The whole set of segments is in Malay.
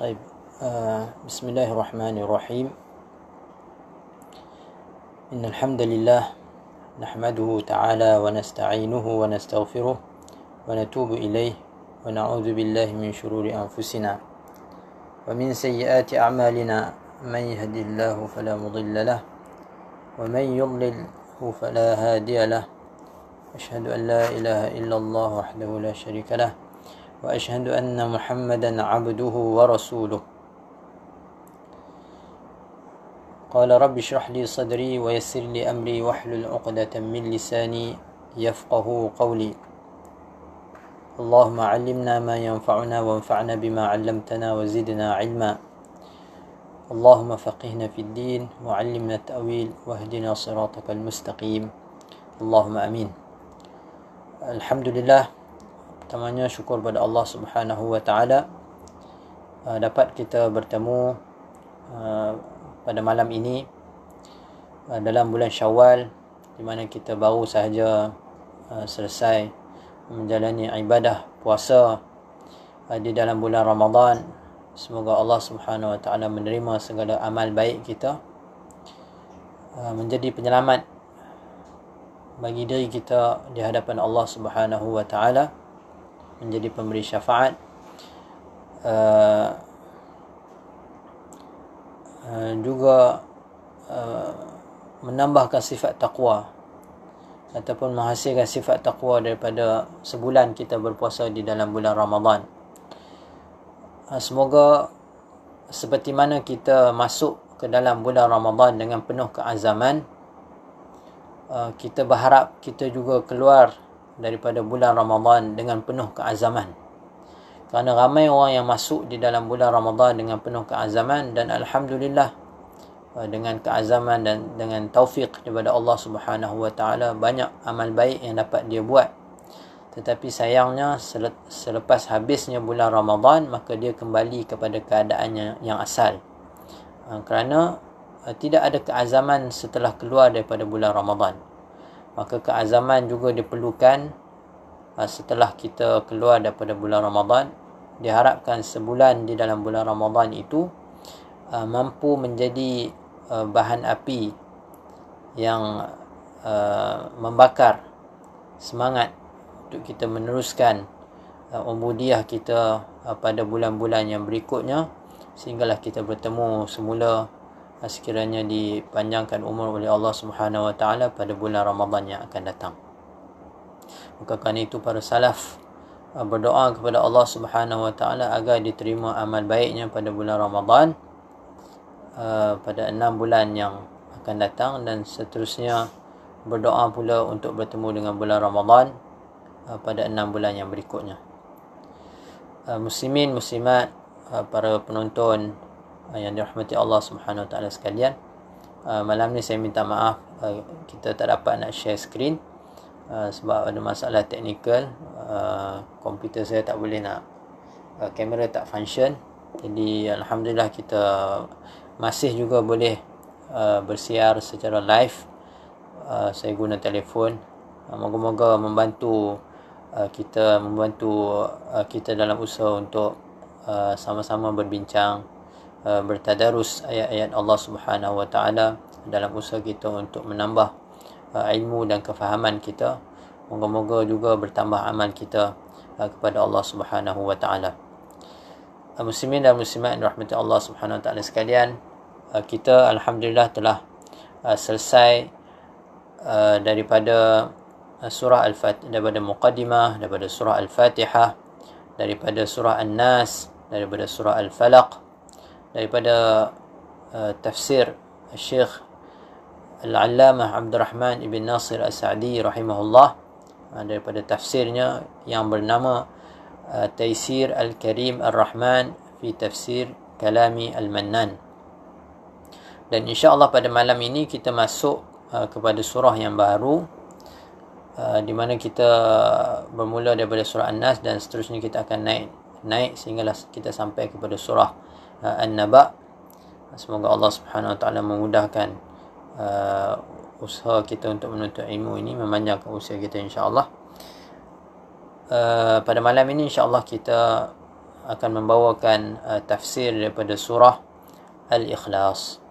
طيب آه بسم الله الرحمن الرحيم. إن الحمد لله نحمده تعالى ونستعينه ونستغفره ونتوب إليه ونعوذ بالله من شرور أنفسنا ومن سيئات أعمالنا. من يهد الله فلا مضل له ومن يضلله فلا هادي له. أشهد أن لا إله إلا الله وحده لا شريك له. وأشهد أن محمدا عبده ورسوله. قال رب اشرح لي صدري ويسر لي أمري واحلل عقدة من لساني يفقه قولي. اللهم علمنا ما ينفعنا وانفعنا بما علمتنا وزدنا علما. اللهم فقهنا في الدين وعلمنا التأويل واهدنا صراطك المستقيم. اللهم أمين. الحمد لله pertamanya syukur pada Allah Subhanahu wa taala uh, dapat kita bertemu uh, pada malam ini uh, dalam bulan Syawal di mana kita baru sahaja selesai menjalani ibadah puasa di dalam bulan Ramadan. Semoga Allah Subhanahu wa taala menerima segala amal baik kita menjadi penyelamat bagi diri kita di hadapan Allah Subhanahu wa taala menjadi pemberi syafaat uh, uh, juga uh, menambahkan sifat taqwa ataupun menghasilkan sifat taqwa daripada sebulan kita berpuasa di dalam bulan Ramadan. Uh, semoga seperti mana kita masuk ke dalam bulan Ramadan dengan penuh keazaman uh, kita berharap kita juga keluar daripada bulan Ramadan dengan penuh keazaman. Kerana ramai orang yang masuk di dalam bulan Ramadan dengan penuh keazaman dan alhamdulillah uh, dengan keazaman dan dengan taufik daripada Allah Subhanahu wa taala banyak amal baik yang dapat dia buat. Tetapi sayangnya selepas habisnya bulan Ramadan maka dia kembali kepada keadaannya yang asal. Uh, kerana uh, tidak ada keazaman setelah keluar daripada bulan Ramadan maka keazaman juga diperlukan uh, setelah kita keluar daripada bulan Ramadan. Diharapkan sebulan di dalam bulan Ramadan itu uh, mampu menjadi uh, bahan api yang membakar semangat untuk kita meneruskan ubudiah kita pada bulan-bulan yang berikutnya sehinggalah kita bertemu semula sekiranya dipanjangkan umur oleh Allah Subhanahu Wa Taala pada bulan Ramadan yang akan datang. Maka kerana itu para salaf uh, berdoa kepada Allah Subhanahu Wa Taala agar diterima amal baiknya pada bulan Ramadan uh, pada enam bulan yang akan datang dan seterusnya berdoa pula untuk bertemu dengan bulan Ramadan uh, pada enam bulan yang berikutnya. Muslimin, muslimat, para penonton yang dirahmati Allah Subhanahu Wa Taala sekalian. Uh, malam ni saya minta maaf uh, kita tak dapat nak share screen uh, sebab ada masalah teknikal. Uh, komputer saya tak boleh nak uh, kamera tak function. Jadi alhamdulillah kita masih juga boleh uh, bersiar secara live. Uh, saya guna telefon. Uh, moga-moga membantu uh, kita membantu uh, kita dalam usaha untuk uh, sama-sama berbincang Uh, bertadarus ayat-ayat Allah Subhanahu Wa Taala dalam usaha kita untuk menambah uh, ilmu dan kefahaman kita. Moga-moga juga bertambah amal kita uh, kepada Allah Subhanahu Wa Taala. Muslimin dan muslimat yang rahmati Allah Subhanahu Wa Taala sekalian, kita alhamdulillah telah selesai daripada surah Al-Fatihah daripada muqaddimah daripada surah Al-Fatihah daripada surah An-Nas daripada surah Al-Falaq daripada uh, tafsir Syekh Al-Allamah Abdul Rahman Ibn Nasir As-Sa'di rahimahullah uh, daripada tafsirnya yang bernama uh, Taisir Al-Karim Ar-Rahman fi tafsir Kalami Al-Mannan. Dan insya-Allah pada malam ini kita masuk uh, kepada surah yang baru uh, di mana kita bermula daripada surah An-Nas dan seterusnya kita akan naik naik sehinggalah kita sampai kepada surah uh, An-Naba semoga Allah Subhanahu Wa Taala memudahkan uh, usaha kita untuk menuntut ilmu ini memanjangkan usia kita insya-Allah uh, pada malam ini insya-Allah kita akan membawakan uh, tafsir daripada surah Al-Ikhlas.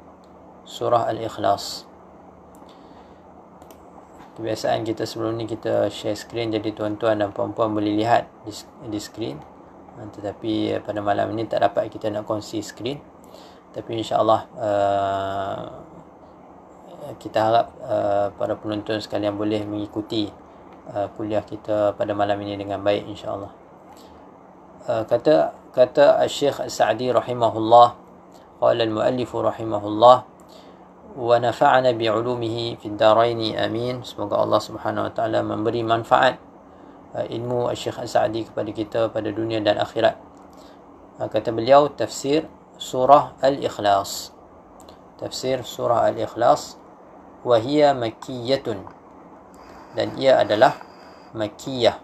Surah Al-Ikhlas. Kebiasaan kita sebelum ni kita share screen jadi tuan-tuan dan puan-puan boleh lihat di, di screen. Uh, tetapi uh, pada malam ini tak dapat kita nak kongsi screen. Tapi insya-Allah uh, kita harap uh, para penonton sekalian boleh mengikuti uh, kuliah kita pada malam ini dengan baik insya-Allah. Uh, kata kata Syekh Sa'di rahimahullah qala al-muallif rahimahullah wa nafa'ana bi'ulumihi fid darain amin semoga Allah Subhanahu wa taala memberi manfaat uh, ilmu Syekh Sa'di kepada kita pada dunia dan akhirat. Uh, kata beliau tafsir surah al-ikhlas. Tafsir surah al-ikhlas wa hiya makkiyatun. Dan ia adalah makkiyah.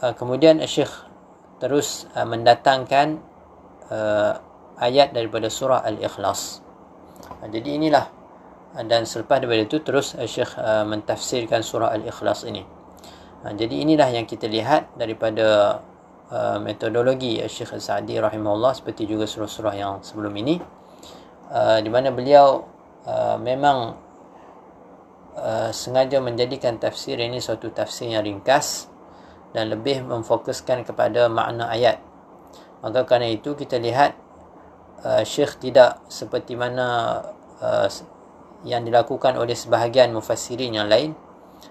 Uh, kemudian Syekh terus uh, mendatangkan uh, ayat daripada surah Al-Ikhlas. Uh, jadi inilah dan selepas daripada itu terus uh, Syekh uh, mentafsirkan surah Al-Ikhlas ini. Uh, jadi inilah yang kita lihat daripada uh, metodologi uh, Syekh Sa'di rahimahullah seperti juga surah-surah yang sebelum ini uh, di mana beliau uh, memang uh, sengaja menjadikan tafsir ini suatu tafsir yang ringkas dan lebih memfokuskan kepada makna ayat. Maka kerana itu kita lihat uh, Syekh tidak seperti mana uh, yang dilakukan oleh sebahagian mufassirin yang lain.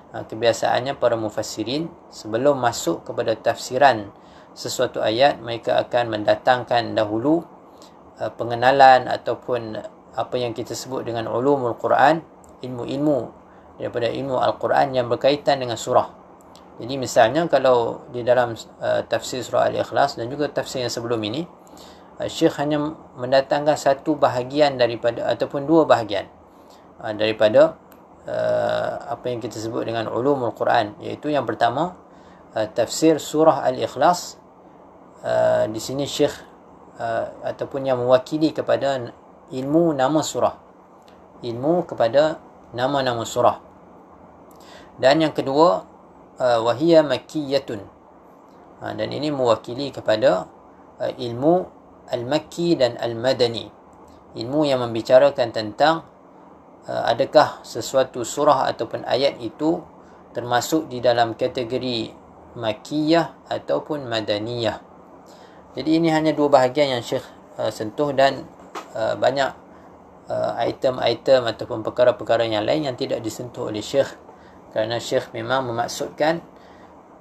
Uh, kebiasaannya para mufassirin sebelum masuk kepada tafsiran sesuatu ayat mereka akan mendatangkan dahulu uh, pengenalan ataupun apa yang kita sebut dengan ulumul Quran, ilmu-ilmu daripada ilmu Al-Quran yang berkaitan dengan surah. Jadi misalnya kalau di dalam uh, tafsir surah Al-Ikhlas dan juga tafsir yang sebelum ini Syekh hanya mendatangkan satu bahagian daripada ataupun dua bahagian uh, daripada uh, apa yang kita sebut dengan ulumul Quran iaitu yang pertama uh, tafsir surah Al-Ikhlas. Uh, di sini Syekh uh, ataupun yang mewakili kepada ilmu nama surah. Ilmu kepada nama-nama surah. Dan yang kedua uh, wahia makkiyatun. Uh, dan ini mewakili kepada uh, ilmu al-makki dan al-madani. Ilmu yang membicarakan tentang adakah sesuatu surah ataupun ayat itu termasuk di dalam kategori makkiyah ataupun madaniyah? Jadi ini hanya dua bahagian yang Syekh uh, sentuh dan uh, banyak uh, item-item ataupun perkara-perkara yang lain yang tidak disentuh oleh Syekh. Kerana Syekh memang memaksudkan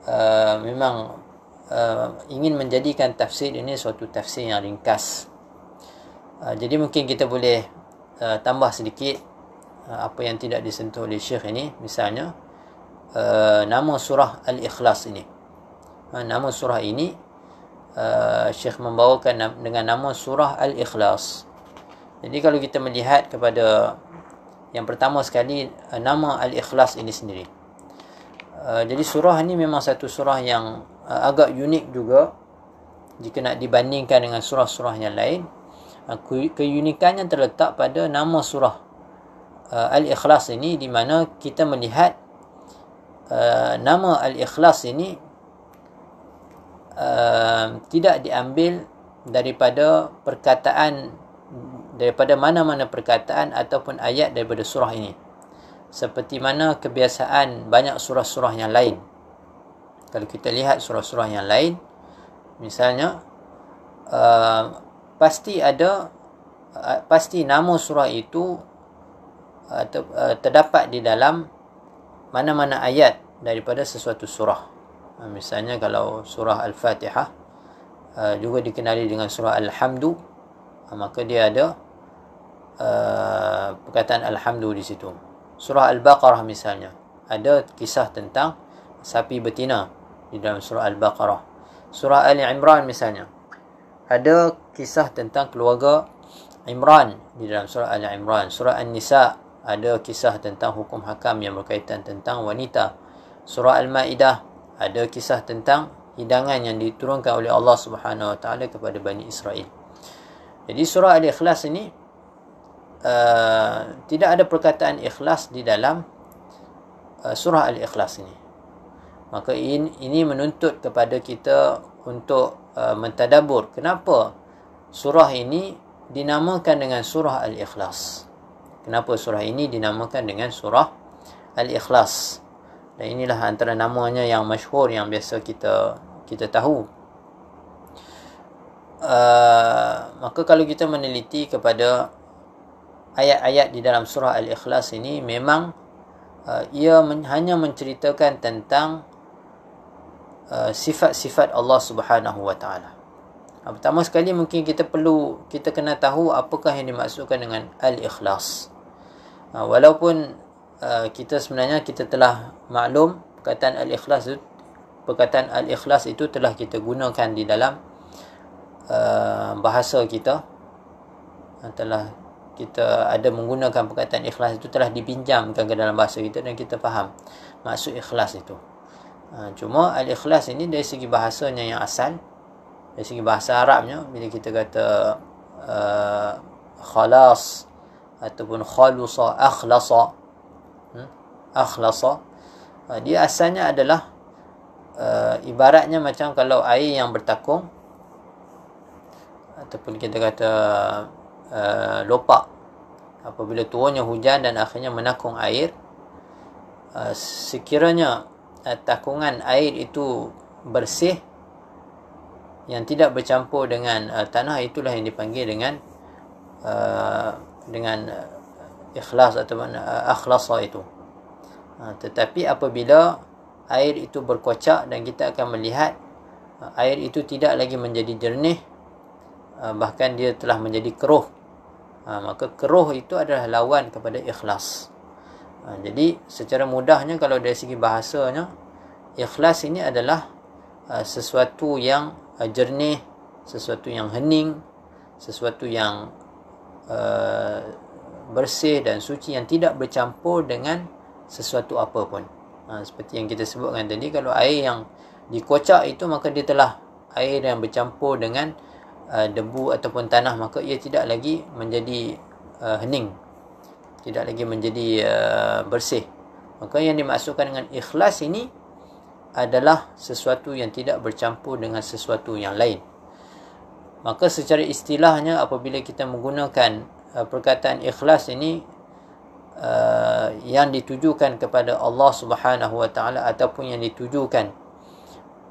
uh, memang uh, ingin menjadikan tafsir ini suatu tafsir yang ringkas. Uh, jadi mungkin kita boleh uh, tambah sedikit uh, apa yang tidak disentuh oleh Syekh ini misalnya uh, nama surah Al-Ikhlas ini uh, nama surah ini uh, Syekh membawakan dengan nama surah Al-Ikhlas jadi kalau kita melihat kepada yang pertama sekali uh, nama Al-Ikhlas ini sendiri. Uh, jadi surah ini memang satu surah yang uh, agak unik juga jika nak dibandingkan dengan surah-surah yang lain. Uh, keunikannya terletak pada nama surah uh, Al-Ikhlas ini di mana kita melihat uh, nama Al-Ikhlas ini uh, tidak diambil daripada perkataan daripada mana-mana perkataan ataupun ayat daripada surah ini. Seperti mana kebiasaan banyak surah-surah yang lain. Kalau kita lihat surah-surah yang lain, misalnya, uh, pasti ada, uh, pasti nama surah itu uh, ter, uh, terdapat di dalam mana-mana ayat daripada sesuatu surah. Uh, misalnya kalau surah Al-Fatihah, uh, juga dikenali dengan surah Al-Hamdu, uh, maka dia ada Uh, perkataan Alhamdu di situ. Surah Al-Baqarah misalnya. Ada kisah tentang sapi betina di dalam surah Al-Baqarah. Surah Ali Imran misalnya. Ada kisah tentang keluarga Imran di dalam surah Ali Imran. Surah An-Nisa ada kisah tentang hukum hakam yang berkaitan tentang wanita. Surah Al-Maidah ada kisah tentang hidangan yang diturunkan oleh Allah Subhanahu Wa Taala kepada Bani Israel. Jadi surah Al-Ikhlas ini Uh, tidak ada perkataan ikhlas di dalam uh, surah al-ikhlas ini maka ini, ini menuntut kepada kita untuk uh, mentadabur kenapa surah ini dinamakan dengan surah Al-Ikhlas. Kenapa surah ini dinamakan dengan surah Al-Ikhlas? Dan inilah antara namanya yang masyhur yang biasa kita kita tahu. Uh, maka kalau kita meneliti kepada ayat-ayat di dalam surah Al-Ikhlas ini memang uh, ia men- hanya menceritakan tentang uh, sifat-sifat Allah Subhanahu wa taala. Pertama sekali mungkin kita perlu kita kena tahu apakah yang dimaksudkan dengan al-ikhlas. Uh, walaupun uh, kita sebenarnya kita telah maklum perkataan al-ikhlas itu perkataan al-ikhlas itu telah kita gunakan di dalam uh, bahasa kita uh, telah kita ada menggunakan perkataan ikhlas itu telah dipinjamkan ke dalam bahasa kita dan kita faham maksud ikhlas itu. Ha, cuma al-ikhlas ini dari segi bahasanya yang asal, dari segi bahasa Arabnya, bila kita kata uh, khalas ataupun khalusa, akhlasa, hmm? akhlasa, uh, dia asalnya adalah uh, ibaratnya macam kalau air yang bertakung ataupun kita kata uh, lopak. Apabila turunnya hujan dan akhirnya menakung air uh, sekiranya uh, takungan air itu bersih yang tidak bercampur dengan uh, tanah itulah yang dipanggil dengan uh, dengan uh, ikhlas ataupun uh, akhlasa itu. Uh, tetapi apabila air itu berkocak dan kita akan melihat air itu tidak lagi menjadi jernih bahkan dia telah menjadi keruh. Maka keruh itu adalah lawan kepada ikhlas. Jadi secara mudahnya kalau dari segi bahasanya ikhlas ini adalah sesuatu yang jernih sesuatu yang hening sesuatu yang uh, bersih dan suci yang tidak bercampur dengan sesuatu apa pun. Ha, seperti yang kita sebutkan tadi kalau air yang dikocak itu maka dia telah air yang bercampur dengan Uh, debu ataupun tanah maka ia tidak lagi menjadi uh, hening. Tidak lagi menjadi uh, bersih. Maka yang dimaksudkan dengan ikhlas ini adalah sesuatu yang tidak bercampur dengan sesuatu yang lain maka secara istilahnya apabila kita menggunakan uh, perkataan ikhlas ini uh, yang ditujukan kepada Allah Subhanahu Wa Taala ataupun yang ditujukan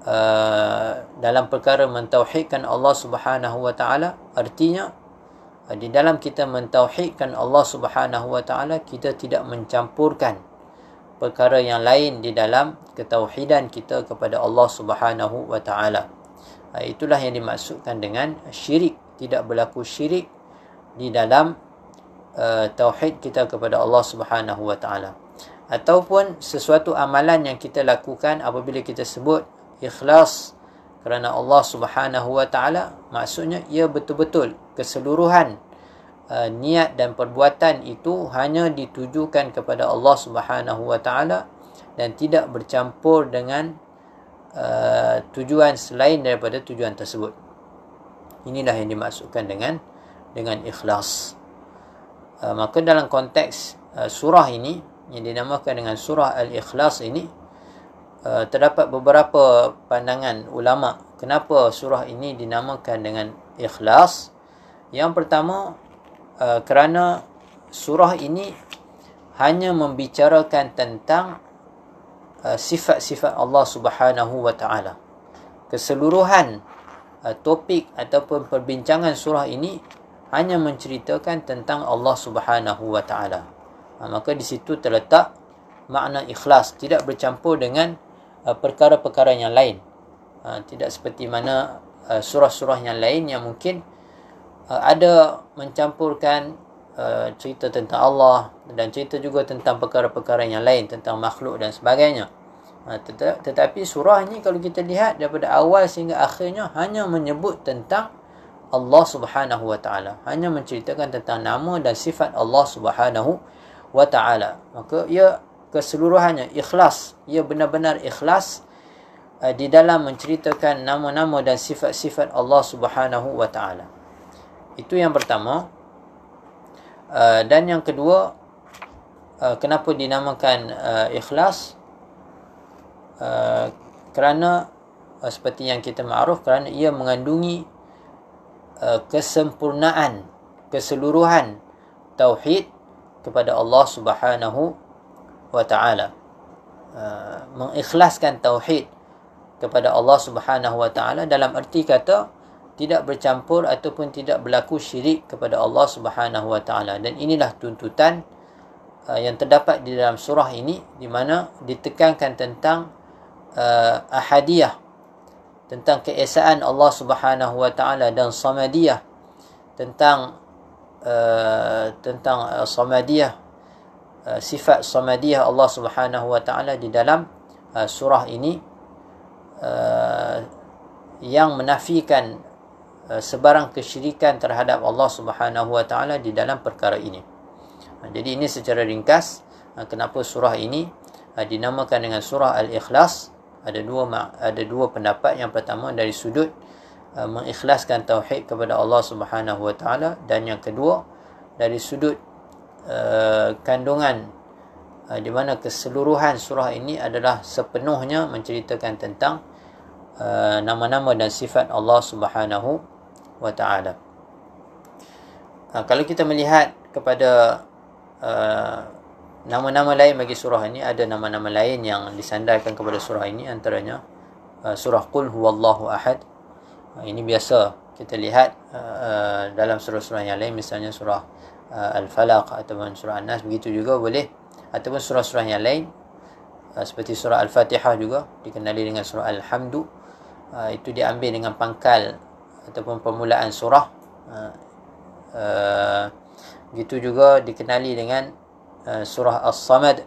Uh, dalam perkara mentauhidkan Allah Subhanahu wa taala artinya uh, di dalam kita mentauhidkan Allah Subhanahu wa taala kita tidak mencampurkan perkara yang lain di dalam ketauhidan kita kepada Allah Subhanahu wa taala itulah yang dimaksudkan dengan syirik. Tidak berlaku syirik di dalam uh, tauhid kita kepada Allah Subhanahu wa taala. Ataupun sesuatu amalan yang kita lakukan apabila kita sebut ikhlas kerana Allah Subhanahu wa taala maksudnya ia betul-betul keseluruhan uh, niat dan perbuatan itu hanya ditujukan kepada Allah Subhanahu wa taala dan tidak bercampur dengan uh, tujuan selain daripada tujuan tersebut. Inilah yang dimaksudkan dengan dengan ikhlas. Uh, maka dalam konteks uh, surah ini yang dinamakan dengan surah al-ikhlas ini uh, terdapat beberapa pandangan ulama kenapa surah ini dinamakan dengan ikhlas yang pertama uh, kerana surah ini hanya membicarakan tentang sifat-sifat Allah Subhanahu wa taala keseluruhan uh, topik ataupun perbincangan surah ini hanya menceritakan tentang Allah Subhanahu wa taala uh, maka di situ terletak makna ikhlas tidak bercampur dengan Uh, perkara-perkara yang lain. Uh, tidak seperti mana uh, surah-surah yang lain yang mungkin ada mencampurkan cerita tentang Allah dan cerita juga tentang perkara-perkara yang lain tentang makhluk dan sebagainya. Tetapi surah ini kalau kita lihat daripada awal sehingga akhirnya hanya menyebut tentang Allah Subhanahu wa taala, hanya menceritakan tentang nama dan sifat Allah Subhanahu wa taala. Maka ia keseluruhannya ikhlas ia benar-benar ikhlas uh, di dalam menceritakan nama-nama dan sifat-sifat Allah Subhanahu wa taala itu yang pertama uh, dan yang kedua uh, kenapa dinamakan uh, ikhlas? Uh, kerana uh, seperti yang kita ma'ruf kerana ia mengandungi uh, kesempurnaan keseluruhan tauhid kepada Allah Subhanahu wa taala. Uh, mengikhlaskan tauhid kepada Allah Subhanahu wa taala dalam erti kata tidak bercampur ataupun tidak berlaku syirik kepada Allah Subhanahu wa taala. Dan inilah tuntutan uh, yang terdapat di dalam surah ini di mana ditekankan tentang uh, ahadiyah tentang keesaan Allah Subhanahu wa taala dan samadiyah tentang uh, tentang uh, samadiyah uh, sifat samadiyah Allah Subhanahu wa taala di dalam uh, surah ini uh, yang menafikan sebarang kesyirikan terhadap Allah Subhanahu wa taala di dalam perkara ini. Uh, jadi ini secara ringkas uh, kenapa surah ini uh, dinamakan dengan surah Al-Ikhlas. Ada dua ada dua pendapat. Yang pertama dari sudut uh, mengikhlaskan tauhid kepada Allah Subhanahu wa taala dan yang kedua dari sudut uh, kandungan uh, di mana keseluruhan surah ini adalah sepenuhnya menceritakan tentang uh, nama-nama dan sifat Allah Subhanahu wa taala. Uh, kalau kita melihat kepada uh, nama-nama lain bagi surah ini ada nama-nama lain yang disandarkan kepada surah ini antaranya uh, surah Qul huwallahu ahad. Uh, ini biasa kita lihat uh, uh, dalam surah-surah yang lain misalnya surah uh, Al-Falaq ataupun surah An-Nas begitu juga boleh ataupun surah-surah yang lain uh, seperti surah Al-Fatihah juga dikenali dengan surah Al-Hamdu uh, itu diambil dengan pangkal ataupun permulaan surah. Uh, gitu juga dikenali dengan uh, surah As-Samad.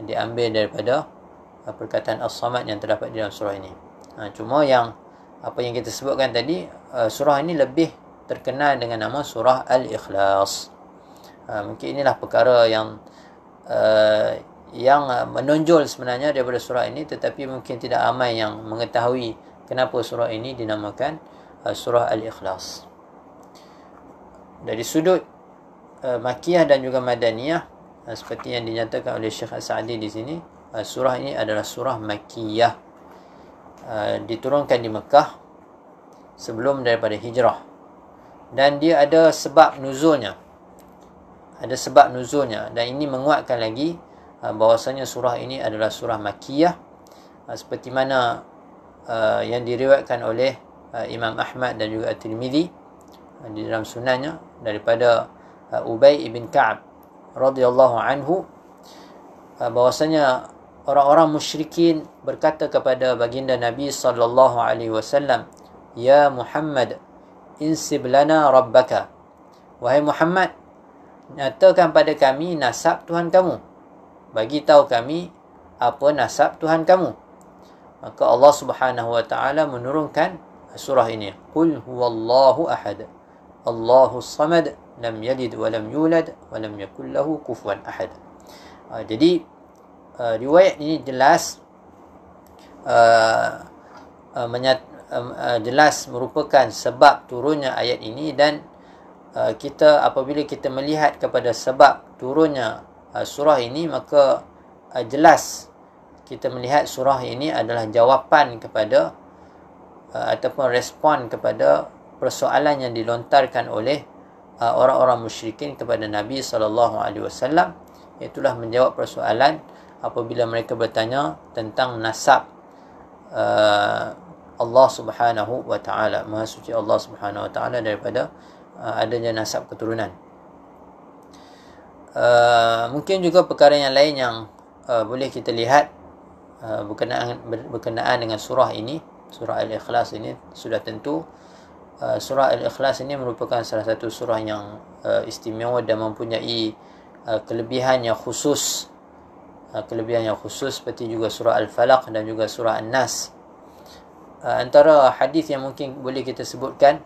Diambil daripada uh, perkataan As-Samad yang terdapat di dalam surah ini. Uh, cuma yang apa yang kita sebutkan tadi uh, surah ini lebih terkenal dengan nama surah Al-Ikhlas. Uh, mungkin inilah perkara yang uh, yang menonjol sebenarnya daripada surah ini tetapi mungkin tidak ramai yang mengetahui kenapa surah ini dinamakan uh, surah al-ikhlas. Dari sudut uh, makiyah dan juga madaniyah uh, seperti yang dinyatakan oleh Syekh As-Sa'di di sini uh, surah ini adalah surah makiyah uh, diturunkan di Mekah sebelum daripada hijrah. Dan dia ada sebab nuzulnya. Ada sebab nuzulnya. Dan ini menguatkan lagi uh, bahwasanya surah ini adalah surah makiyah uh, seperti mana uh, yang diriwayatkan oleh uh, Imam Ahmad dan juga At-Tirmizi uh, di dalam sunannya daripada uh, Ubay ibn Ka'ab radhiyallahu anhu bahwasanya orang-orang musyrikin berkata kepada baginda Nabi sallallahu alaihi wasallam ya Muhammad insib lana rabbaka wahai Muhammad nyatakan pada kami nasab Tuhan kamu bagi tahu kami apa nasab Tuhan kamu. Maka Allah Subhanahu wa taala menurunkan surah ini. Qul huwallahu ahad. Allahu samad lam yalid wa lam yulad wa lam yakul lahu kufuwan ahad. Uh, jadi uh, riwayat ini jelas uh, uh, menyat, uh, uh, jelas merupakan sebab turunnya ayat ini dan uh, kita apabila kita melihat kepada sebab turunnya uh, surah ini maka uh, jelas kita melihat surah ini adalah jawapan kepada uh, ataupun respon kepada persoalan yang dilontarkan oleh uh, orang-orang musyrikin kepada Nabi sallallahu alaihi wasallam itulah menjawab persoalan apabila mereka bertanya tentang nasab uh, Allah Subhanahu wa taala maha suci Allah Subhanahu wa taala daripada adanya nasab keturunan. Mungkin juga perkara yang lain yang boleh kita lihat berkenaan berkenaan dengan surah ini surah al-ikhlas ini sudah tentu uh, surah al-ikhlas ini merupakan salah satu surah yang uh, istimewa dan mempunyai uh, kelebihan yang khusus kelebihan yang khusus seperti juga surah al-falaq dan juga surah an-nas. Antara hadis yang mungkin boleh kita sebutkan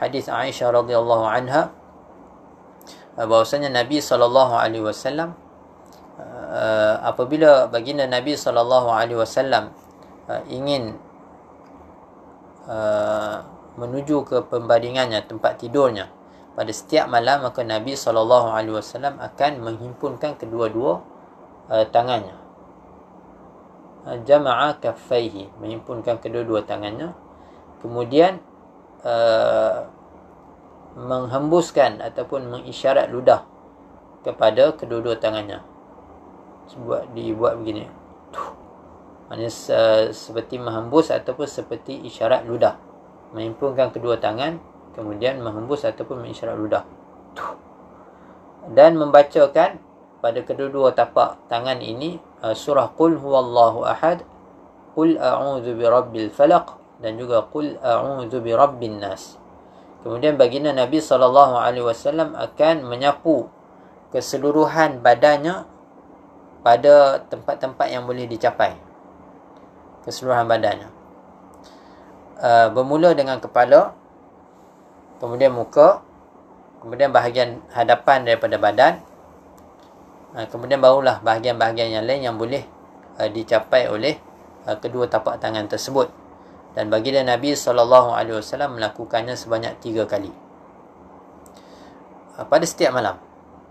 hadis Aisyah radhiyallahu anha bahwasanya Nabi sallallahu alaihi wasallam apabila baginda Nabi sallallahu alaihi wasallam uh, ingin menuju ke pembaringannya tempat tidurnya. Pada setiap malam maka Nabi sallallahu alaihi wasallam akan menghimpunkan kedua-dua tangannya. Uh, jama'a kaffaihi menghimpunkan kedua-dua tangannya. Kemudian uh, menghembuskan ataupun mengisyarat ludah kepada kedua-dua tangannya. Buat dibuat begini maknanya uh, seperti menghembus ataupun seperti isyarat ludah. Menghimpunkan kedua tangan kemudian menghembus ataupun mengisyarat ludah. Dan membacakan pada kedua-dua tapak tangan ini uh, surah qul huwallahu ahad qul a'udzu birabbil falaq dan juga qul a'udzu birabbin nas. Kemudian baginda Nabi sallallahu alaihi wasallam akan menyapu keseluruhan badannya pada tempat-tempat yang boleh dicapai keseluruhan badannya. Uh, bermula dengan kepala kemudian muka kemudian bahagian hadapan daripada badan. Uh, kemudian barulah bahagian-bahagian yang lain yang boleh uh, dicapai oleh uh, kedua tapak tangan tersebut. Dan baginda Nabi wasallam melakukannya sebanyak tiga kali. Uh, pada setiap malam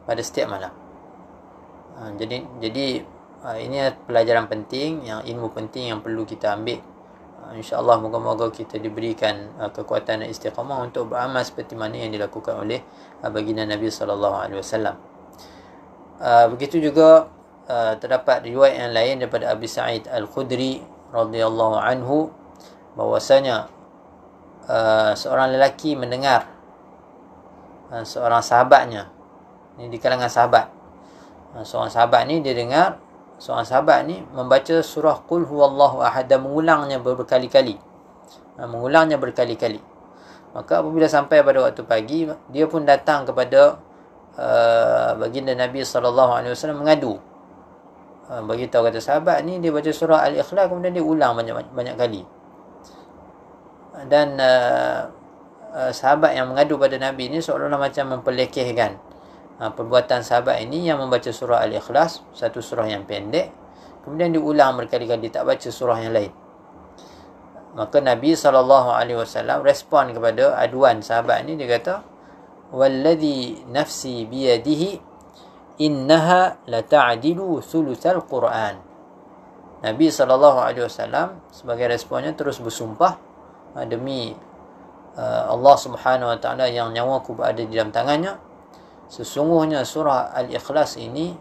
pada setiap malam. Ha, jadi jadi ha, ini pelajaran penting yang ilmu penting yang perlu kita ambil. Ha, InsyaAllah moga-moga kita diberikan uh, kekuatan dan istiqamah untuk beramal seperti mana yang dilakukan oleh baginda Nabi SAW. Uh, begitu juga terdapat riwayat yang lain daripada Abi Sa'id Al-Khudri radhiyallahu anhu bahwasanya seorang lelaki mendengar seorang sahabatnya ini di kalangan sahabat Ha, seorang sahabat ni dia dengar seorang sahabat ni membaca surah qul huwallahu ahad dan mengulangnya berkali-kali. Ha, mengulangnya berkali-kali. Maka apabila sampai pada waktu pagi dia pun datang kepada uh, baginda Nabi wasallam mengadu. Uh, bagi tahu kata sahabat ni dia baca surah al-ikhlas kemudian dia ulang banyak banyak kali. Dan uh, uh, sahabat yang mengadu pada Nabi ni seolah-olah macam memperlekehkan ha, perbuatan sahabat ini yang membaca surah Al-Ikhlas, satu surah yang pendek, kemudian diulang berkali-kali tak baca surah yang lain. Maka Nabi SAW respon kepada aduan sahabat ini, dia kata, Walladhi nafsi biyadihi innaha lata'adilu sulusal Quran. Nabi SAW sebagai responnya terus bersumpah ha, demi uh, Allah Subhanahu Wa Taala yang nyawaku berada di dalam tangannya Sesungguhnya surah Al-Ikhlas ini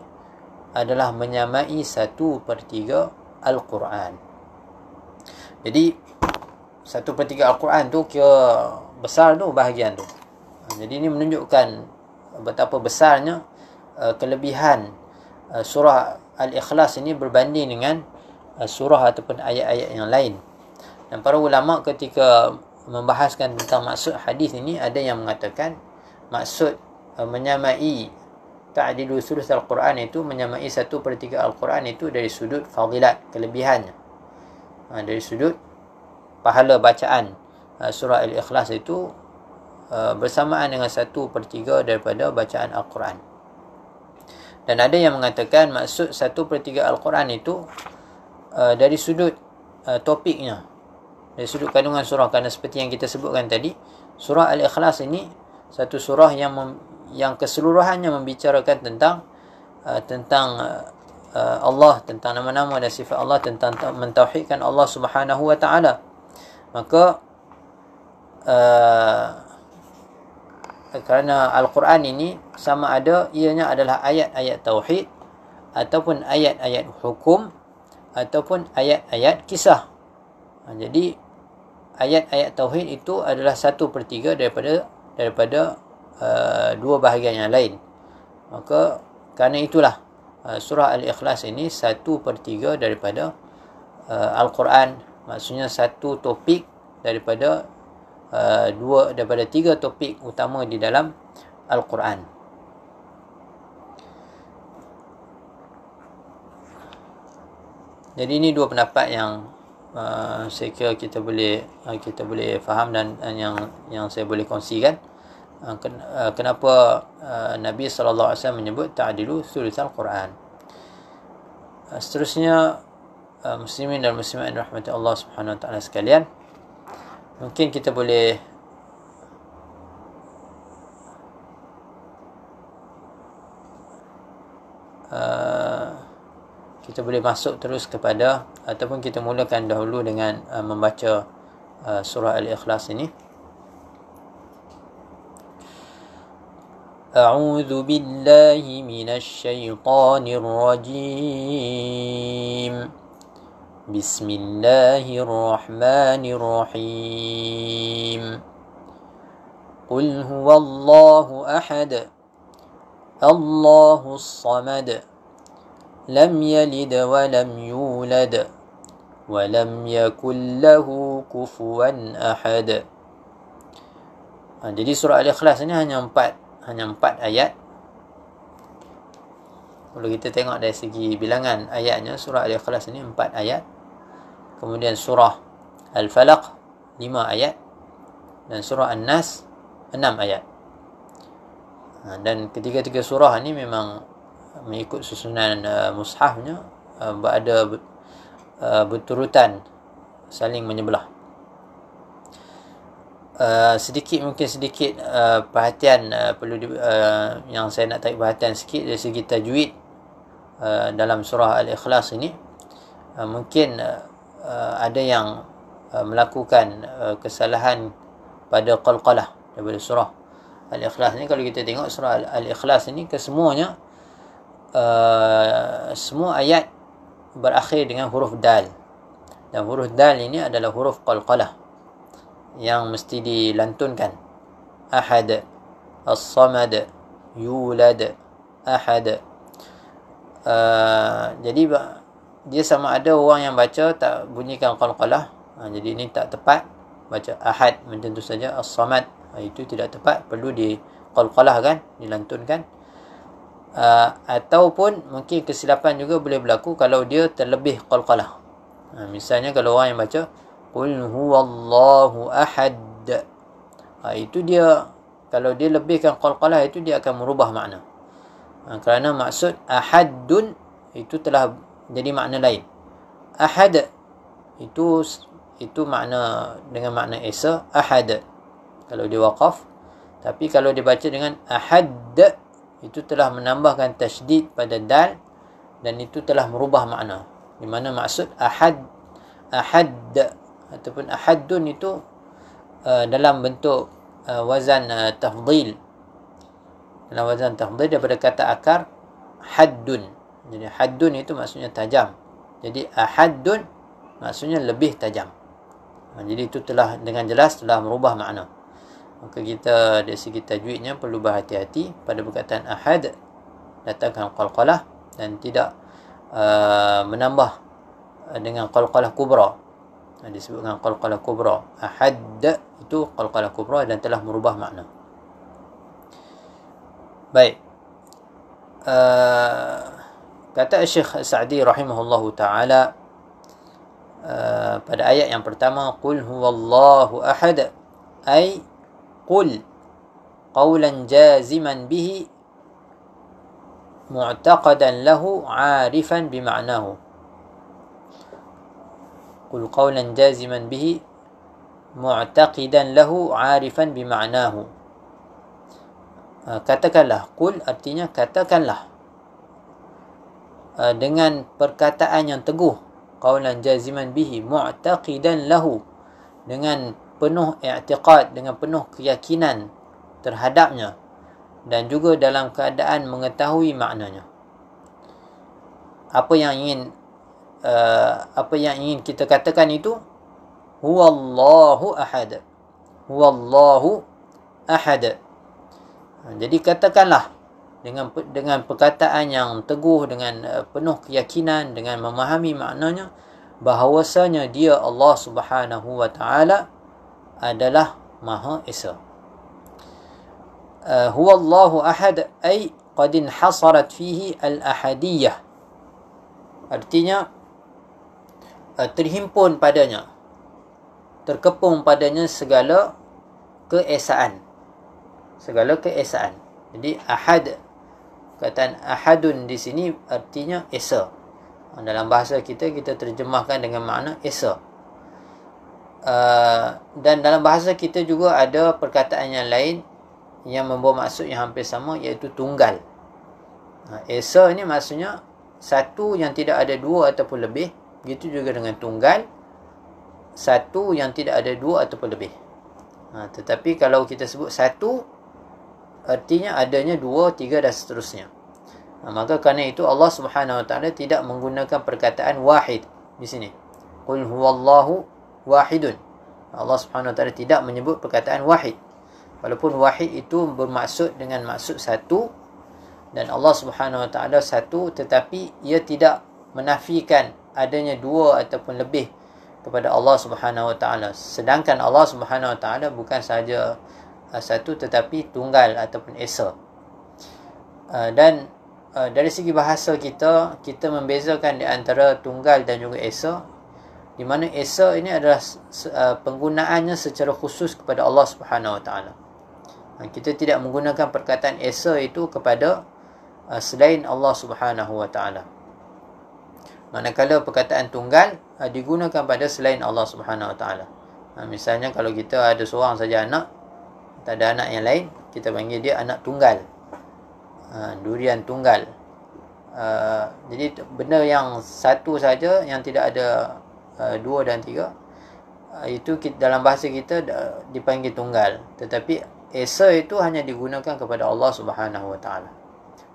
adalah menyamai satu per tiga Al-Quran. Jadi, satu per tiga Al-Quran tu kira besar tu bahagian tu. Jadi, ini menunjukkan betapa besarnya uh, kelebihan uh, surah Al-Ikhlas ini berbanding dengan uh, surah ataupun ayat-ayat yang lain. Dan para ulama ketika membahaskan tentang maksud hadis ini, ada yang mengatakan maksud menyamai ta'dilu sulus al-Quran itu menyamai satu per tiga al-Quran itu dari sudut fadilat kelebihannya ha, dari sudut pahala bacaan. Ha, surah al-ikhlas itu uh, bersamaan dengan satu per tiga daripada bacaan al-Quran. Dan ada yang mengatakan maksud satu per tiga al-Quran itu uh, dari sudut uh, topiknya. Dari sudut kandungan surah. Kerana seperti yang kita sebutkan tadi surah al-ikhlas ini satu surah yang yang keseluruhannya membicarakan tentang uh, tentang uh, Allah tentang nama-nama dan sifat Allah tentang mentauhidkan Allah Subhanahu wa taala. Maka uh, kerana al-Quran ini sama ada ianya adalah ayat-ayat tauhid ataupun ayat-ayat hukum ataupun ayat-ayat kisah. Ha, jadi ayat-ayat tauhid itu adalah satu per tiga daripada daripada Uh, dua bahagian yang lain. Maka kerana itulah uh, surah Al-Ikhlas ini satu per tiga daripada uh, Al-Quran. Maksudnya satu topik daripada uh, dua daripada tiga topik utama di dalam Al-Quran. Jadi ini dua pendapat yang uh, saya kira kita boleh uh, kita boleh faham dan uh, yang yang saya boleh kongsikan. Ah, ah, kenapa ah, Nabi sallallahu alaihi wasallam menyebut ta'dilu thulutsal Quran. Seterusnya muslimin dan muslimat rahmati Allah Subhanahu wa taala sekalian. Mungkin kita boleh kita boleh masuk terus kepada ataupun kita mulakan dahulu dengan membaca surah Al-Ikhlas ini. أعوذ بالله من الشيطان الرجيم. بسم الله الرحمن الرحيم. قل هو الله أحد. الله الصمد. لم يلد ولم يولد. ولم يكن له كفوا أحد. jadi surah Al-Ikhlas ni hanya empat hanya empat ayat. Kalau kita tengok dari segi bilangan ayatnya surah Al-Ikhlas ni empat ayat. Kemudian surah Al-Falaq lima ayat. Dan surah An-Nas enam ayat. Ha, dan ketiga-tiga surah ni memang mengikut susunan uh, mushafnya uh, berada uh, berturutan saling menyebelah Uh, sedikit mungkin sedikit uh, perhatian uh, perlu di, uh, yang saya nak tarik perhatian sikit dari segi tajwid uh, dalam surah al-ikhlas ini. Uh, mungkin uh, ada yang uh, melakukan uh, kesalahan pada qalqalah daripada surah al-ikhlas ini. Kalau kita tengok surah al-ikhlas ini kesemuanya uh, semua ayat berakhir dengan huruf dal. Dan huruf dal ini adalah huruf qalqalah yang mesti dilantunkan. Ahad as-samad yulad ahad. Uh, jadi dia sama ada orang yang baca tak bunyikan qalqalah uh, jadi ini tak tepat baca ahad macam tu saja as-samad. Uh, itu tidak tepat perlu di qalqalah kan dilantunkan. Uh, ataupun mungkin kesilapan juga boleh berlaku kalau dia terlebih qalqalah uh, misalnya kalau orang yang baca Qul huwallahu ahad. Ha, itu dia kalau dia lebihkan qalqalah itu dia akan merubah makna. Ha, kerana maksud ahadun itu telah jadi makna lain. Ahad itu itu makna dengan makna esa ahad. Kalau dia waqaf tapi kalau dibaca dengan ahad itu telah menambahkan tasydid pada dal dan itu telah merubah makna. Di mana maksud ahad ahad ataupun ahadun itu uh, dalam bentuk uh, wazan uh, tafdil dalam wazan tafdil daripada kata akar haddun. Jadi haddun itu maksudnya tajam. Jadi ahadun maksudnya lebih tajam. Uh, jadi itu telah dengan jelas telah merubah makna. Maka kita dari segi tajwidnya perlu berhati-hati pada perkataan ahad datangkan qalqalah dan tidak uh, menambah dengan qalqalah kubra disebut dengan qalqalah kubra. Ahad itu qalqalah kubra dan telah merubah makna. Baik. Uh, kata Syekh Sa'di rahimahullahu taala uh, pada ayat yang pertama qul huwallahu ahad ay qul qawlan jaziman bihi mu'taqadan lahu 'arifan bima'nahu قل قولا جازما به معتقدا له عارفا بمعناه katakanlah kul artinya katakanlah dengan perkataan yang teguh qaulan jaziman bihi mu'taqidan lahu dengan penuh i'tiqad dengan penuh keyakinan terhadapnya dan juga dalam keadaan mengetahui maknanya apa yang ingin uh, apa yang ingin kita katakan itu huwallahu ahad huwallahu ahad ha, jadi katakanlah dengan dengan perkataan yang teguh dengan uh, penuh keyakinan dengan memahami maknanya bahawasanya dia Allah Subhanahu wa taala adalah Maha Esa. Uh, huwallahu ahad ay qad inhasarat fihi al-ahadiyah. Artinya terhimpun padanya terkepung padanya segala keesaan. Segala keesaan. Jadi ahad kataan ahadun di sini artinya esa. Dalam bahasa kita kita terjemahkan dengan makna esa. Uh, dan dalam bahasa kita juga ada perkataan yang lain yang membawa maksud yang hampir sama iaitu tunggal. Uh, esa ni maksudnya satu yang tidak ada dua ataupun lebih. Begitu juga dengan tunggal. Satu yang tidak ada dua ataupun lebih. Ha, tetapi kalau kita sebut satu, artinya adanya dua, tiga dan seterusnya. Ha, maka kerana itu Allah Subhanahu Wa Taala tidak menggunakan perkataan wahid di sini. Qul huwallahu wahidun. Allah Subhanahu Wa Taala tidak menyebut perkataan wahid. Walaupun wahid itu bermaksud dengan maksud satu dan Allah Subhanahu Wa Taala satu tetapi ia tidak menafikan adanya dua ataupun lebih kepada Allah Subhanahu Wa Taala. Sedangkan Allah Subhanahu Wa Taala bukan sahaja uh, satu tetapi tunggal ataupun esa. Uh, dan uh, dari segi bahasa kita kita membezakan di antara tunggal dan juga esa di mana esa ini adalah penggunaannya secara khusus kepada Allah Subhanahu Wa Taala. Kita tidak menggunakan perkataan esa itu kepada selain Allah Subhanahu wa taala. Manakala perkataan tunggal uh, digunakan pada selain Allah Subhanahu wa taala. Ha, misalnya kalau kita ada seorang saja anak, tak ada anak yang lain, kita panggil dia anak tunggal. Ha, durian tunggal. Jadi benda yang satu saja yang tidak ada dua dan tiga itu dalam bahasa kita dipanggil tunggal tetapi Esa itu hanya digunakan kepada Allah Subhanahu Wa Taala.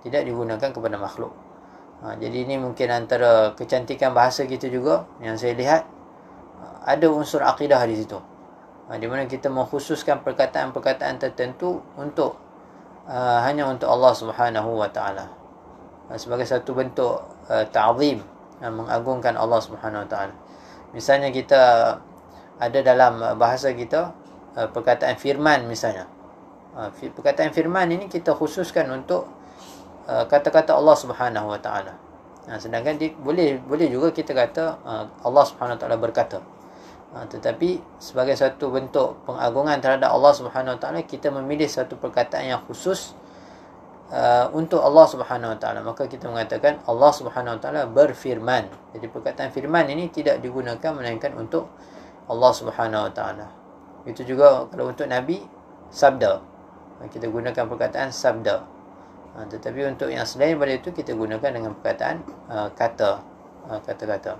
Tidak digunakan kepada makhluk. Ha, jadi ini mungkin antara kecantikan bahasa kita juga yang saya lihat ada unsur akidah di situ. Ha, di mana kita mengkhususkan perkataan-perkataan tertentu untuk uh, hanya untuk Allah Subhanahu Wa Taala. Ha, sebagai satu bentuk uh, ta'zim uh, mengagungkan Allah Subhanahu Wa Taala. Misalnya kita ada dalam bahasa kita uh, perkataan firman misalnya. Ha, perkataan firman ini kita khususkan untuk uh, kata-kata Allah Subhanahu Wa Taala. Ha, sedangkan di, boleh boleh juga kita kata uh, Allah Subhanahu Wa Taala berkata. Ha, tetapi sebagai satu bentuk pengagungan terhadap Allah Subhanahu Wa Taala kita memilih satu perkataan yang khusus uh, untuk Allah Subhanahu Wa Taala. Maka kita mengatakan Allah Subhanahu Wa Taala berfirman. Jadi perkataan firman ini tidak digunakan melainkan untuk Allah Subhanahu Wa Taala. Itu juga kalau untuk Nabi sabda kita gunakan perkataan sabda ha, tetapi untuk yang selain daripada itu kita gunakan dengan perkataan uh, kata. Uh, kata-kata.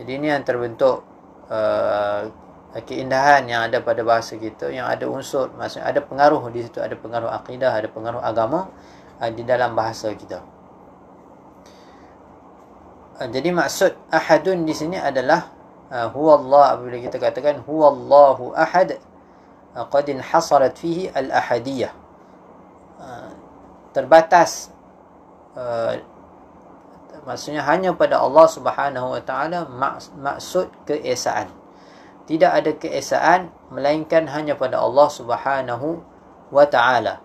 Jadi ini yang terbentuk uh, keindahan yang ada pada bahasa kita yang ada unsur maksudnya ada pengaruh di situ ada pengaruh akidah ada pengaruh agama uh, di dalam bahasa kita. Uh, jadi maksud ahadun di sini adalah uh, huwallah apabila kita katakan huwallahu ahad qad inhasarat fihi al-ahadiyah terbatas uh, maksudnya hanya pada Allah Subhanahu wa taala maksud keesaan tidak ada keesaan melainkan hanya pada Allah Subhanahu wa taala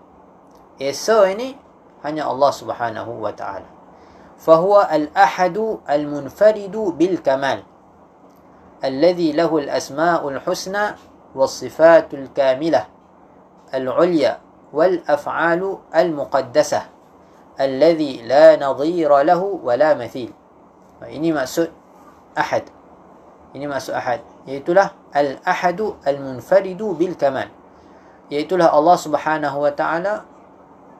esa ini hanya Allah Subhanahu wa taala فهو الأحد المنفرد بالكمال الذي له الأسماء الحسنى والصفات الكاملة العليا wal af'alu al muqaddasa alladhi la nadhira lahu wa la mathil. Ini maksud ahad. Ini maksud ahad. Iaitu al ahad al munfarid bil kamal. Iaitulah Allah Subhanahu wa taala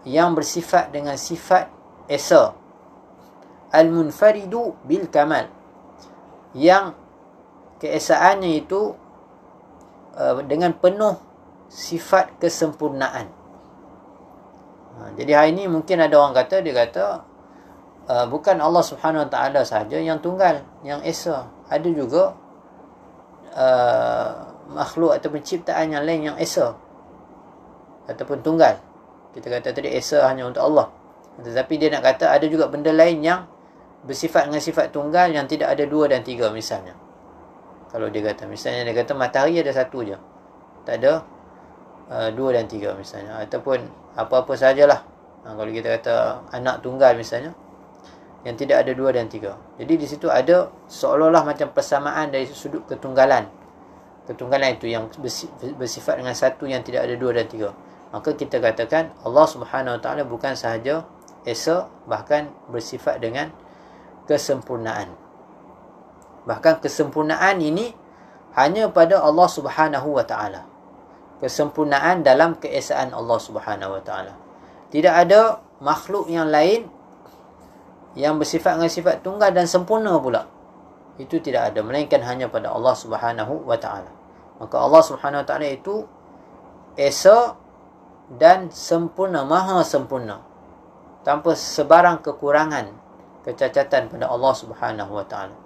yang bersifat dengan sifat esa. Al munfarid bil kamal. Yang keesaannya itu uh, dengan penuh sifat kesempurnaan. Ha, jadi hari ini mungkin ada orang kata dia kata uh, bukan Allah Subhanahu Wa Taala sahaja yang tunggal, yang esa. Ada juga uh, makhluk ataupun ciptaan yang lain yang esa ataupun tunggal. Kita kata tadi esa hanya untuk Allah. Tetapi dia nak kata ada juga benda lain yang bersifat dengan sifat tunggal yang tidak ada dua dan tiga misalnya. Kalau dia kata misalnya dia kata matahari ada satu je. Tak ada uh, dua dan tiga misalnya ataupun apa-apa sajalah. Ha, kalau kita kata anak tunggal misalnya yang tidak ada dua dan tiga. Jadi di situ ada seolah-olah macam persamaan dari sudut ketunggalan. Ketunggalan itu yang bersifat dengan satu yang tidak ada dua dan tiga. Maka kita katakan Allah Subhanahu Wa Taala bukan sahaja esa bahkan bersifat dengan kesempurnaan. Bahkan kesempurnaan ini hanya pada Allah Subhanahu wa taala. Kesempurnaan dalam keesaan Allah Subhanahu wa taala. Tidak ada makhluk yang lain yang bersifat dengan sifat tunggal dan sempurna pula. Itu tidak ada melainkan hanya pada Allah Subhanahu wa taala. Maka Allah Subhanahu wa taala itu esa dan sempurna maha sempurna tanpa sebarang kekurangan kecacatan pada Allah Subhanahu wa taala.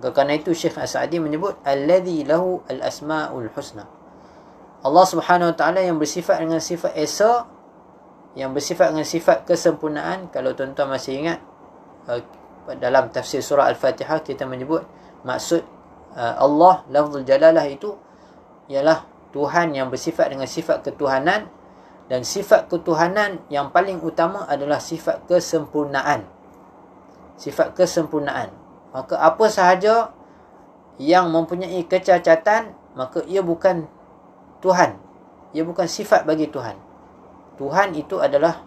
Maka kerana itu Syekh As-Sa'di menyebut alladhi lahu al-asmaul husna Allah Subhanahu wa taala yang bersifat dengan sifat esa yang bersifat dengan sifat kesempurnaan. Kalau tuan-tuan masih ingat uh, dalam tafsir surah al-fatihah kita menyebut maksud uh, Allah lafzul jalalah itu ialah Tuhan yang bersifat dengan sifat ketuhanan dan sifat ketuhanan yang paling utama adalah sifat kesempurnaan. Sifat kesempurnaan. Maka apa sahaja yang mempunyai kecacatan maka ia bukan Tuhan ia bukan sifat bagi Tuhan Tuhan itu adalah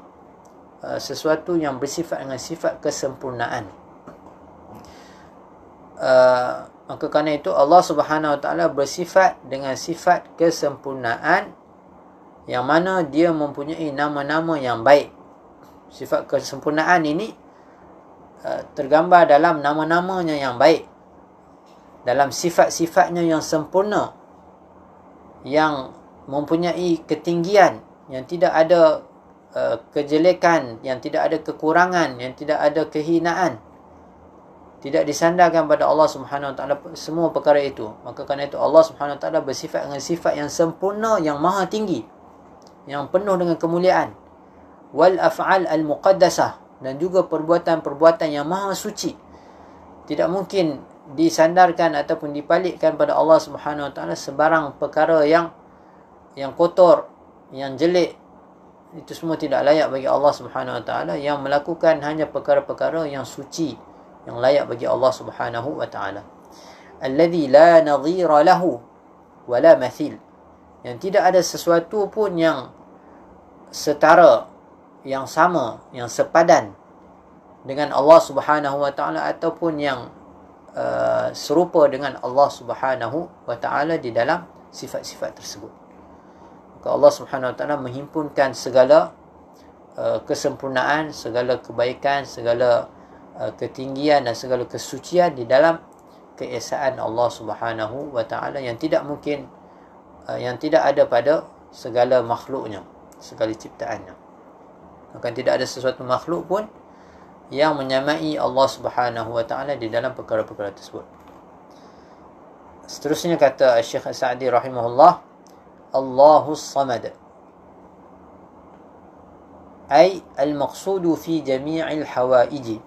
uh, sesuatu yang bersifat dengan sifat kesempurnaan. Uh, maka kerana itu Allah Subhanahu Wa Taala bersifat dengan sifat kesempurnaan yang mana dia mempunyai nama-nama yang baik. Sifat kesempurnaan ini uh, tergambar dalam nama-namanya yang baik. Dalam sifat-sifatnya yang sempurna yang mempunyai ketinggian yang tidak ada uh, kejelekan, yang tidak ada kekurangan, yang tidak ada kehinaan. Tidak disandarkan pada Allah Subhanahu Wa Taala semua perkara itu. Maka kerana itu Allah Subhanahu Wa Taala bersifat dengan sifat yang sempurna, yang maha tinggi, yang penuh dengan kemuliaan. Wal af'al al muqaddasah dan juga perbuatan-perbuatan yang maha suci. Tidak mungkin disandarkan ataupun dipalikkan pada Allah Subhanahu Wa Taala sebarang perkara yang yang kotor, yang jelek itu semua tidak layak bagi Allah Subhanahu Wa Taala. Yang melakukan hanya perkara-perkara yang suci yang layak bagi Allah Subhanahu Wa Taala. Alladhi la nadhira lahu wala mathil. Yang tidak ada sesuatu pun yang setara yang sama yang sepadan dengan Allah Subhanahu Wa Taala ataupun yang uh, serupa dengan Allah Subhanahu Wa Taala di dalam sifat-sifat tersebut Maka Allah Subhanahu Wa Taala menghimpunkan segala uh, kesempurnaan, segala kebaikan, segala uh, ketinggian dan segala kesucian di dalam keesaan Allah Subhanahu Wa Taala yang tidak mungkin uh, yang tidak ada pada segala makhluknya, segala ciptaannya. Maka tidak ada sesuatu makhluk pun yang menyamai Allah Subhanahu Wa Taala di dalam perkara-perkara tersebut. Seterusnya kata Syekh Sa'di rahimahullah الله الصمد أي المقصود في جميع الحوائج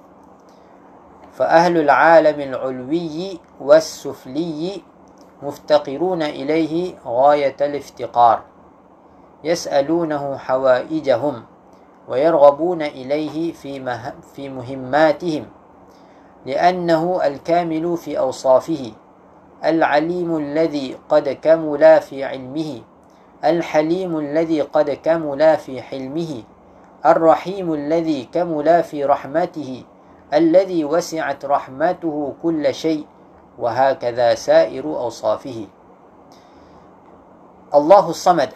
فأهل العالم العلوي والسفلي مفتقرون إليه غاية الافتقار يسألونه حوائجهم ويرغبون إليه في, في مهماتهم لأنه الكامل في أوصافه العليم الذي قد كمل في علمه الحليم الذي قد كمل في حلمه الرحيم الذي كمل في رحمته الذي وسعت رحمته كل شيء وهكذا سائر أوصافه. الله الصمد.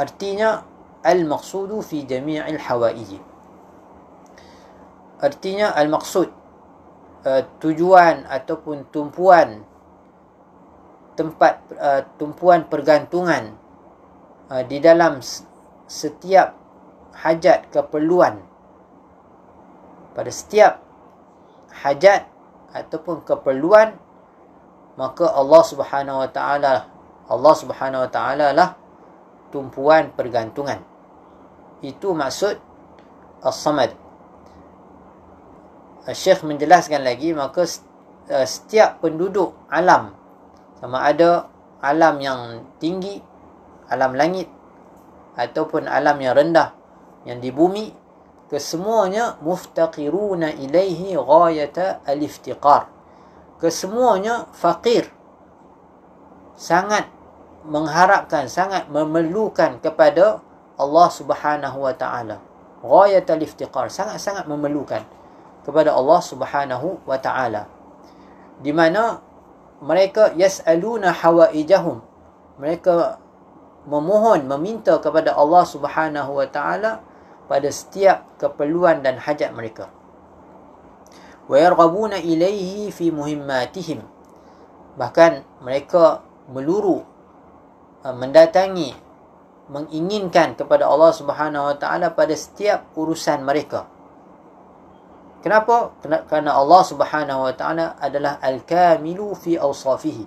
Artinya al-maqsudu fi jami'il hawaiyi artinya al-maqsud uh, tujuan ataupun tumpuan tempat uh, tumpuan pergantungan uh, di dalam setiap hajat keperluan. Pada setiap hajat ataupun keperluan maka Allah Subhanahu wa taala Allah Subhanahu wa taala lah tumpuan pergantungan itu maksud as-samad Syekh menjelaskan lagi maka setiap penduduk alam sama ada alam yang tinggi, alam langit ataupun alam yang rendah yang di bumi kesemuanya muftaqiruna ilaihi ghayata al-iftiqar. Kesemuanya fakir. Sangat mengharapkan, sangat memerlukan kepada Allah Subhanahu wa taala. Ghayat al-iftiqar, sangat-sangat memerlukan kepada Allah Subhanahu wa taala. Di mana mereka yas'aluna hawaijahum mereka memohon meminta kepada Allah Subhanahu wa taala pada setiap keperluan dan hajat mereka wa yarghabuna ilaihi fi muhimmatihim bahkan mereka meluru uh, mendatangi menginginkan kepada Allah Subhanahu wa taala pada setiap urusan mereka. Kenapa? Kerana Allah Subhanahu wa taala adalah al-kamilu fi awsafihi.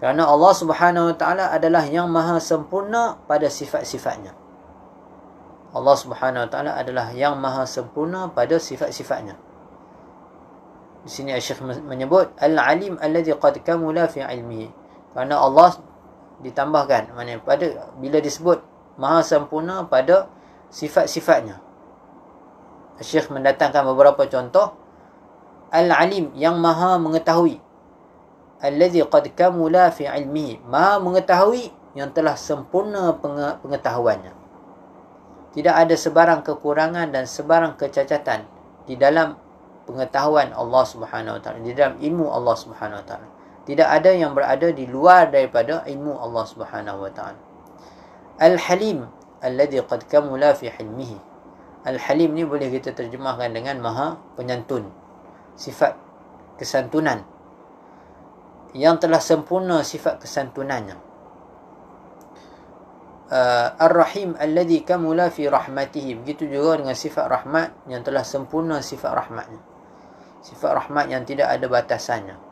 Kerana Allah Subhanahu wa taala adalah yang maha sempurna pada sifat-sifatnya. Allah Subhanahu wa taala adalah yang maha sempurna pada sifat-sifatnya. Di sini Syekh menyebut al-alim alladhi qad kamula fi ilmihi. Kerana Allah ditambahkan. Mana pada bila disebut maha sempurna pada sifat-sifatnya. Syekh mendatangkan beberapa contoh. Al-alim yang maha mengetahui. Allazi qad kamula fi ilmihi. Maha mengetahui yang telah sempurna pengetahuannya. Tidak ada sebarang kekurangan dan sebarang kecacatan di dalam pengetahuan Allah Subhanahu wa taala di dalam ilmu Allah Subhanahu wa taala tidak ada yang berada di luar daripada ilmu Allah Subhanahu wa taala. Al-Halim alladhi qad kamula fi hilmihi. Al-Halim ni boleh kita terjemahkan dengan maha penyantun. Sifat kesantunan yang telah sempurna sifat kesantunannya. Uh, Ar-Rahim alladhi kamula fi rahmatihi. Begitu juga dengan sifat rahmat yang telah sempurna sifat rahmatnya. Sifat rahmat yang tidak ada batasannya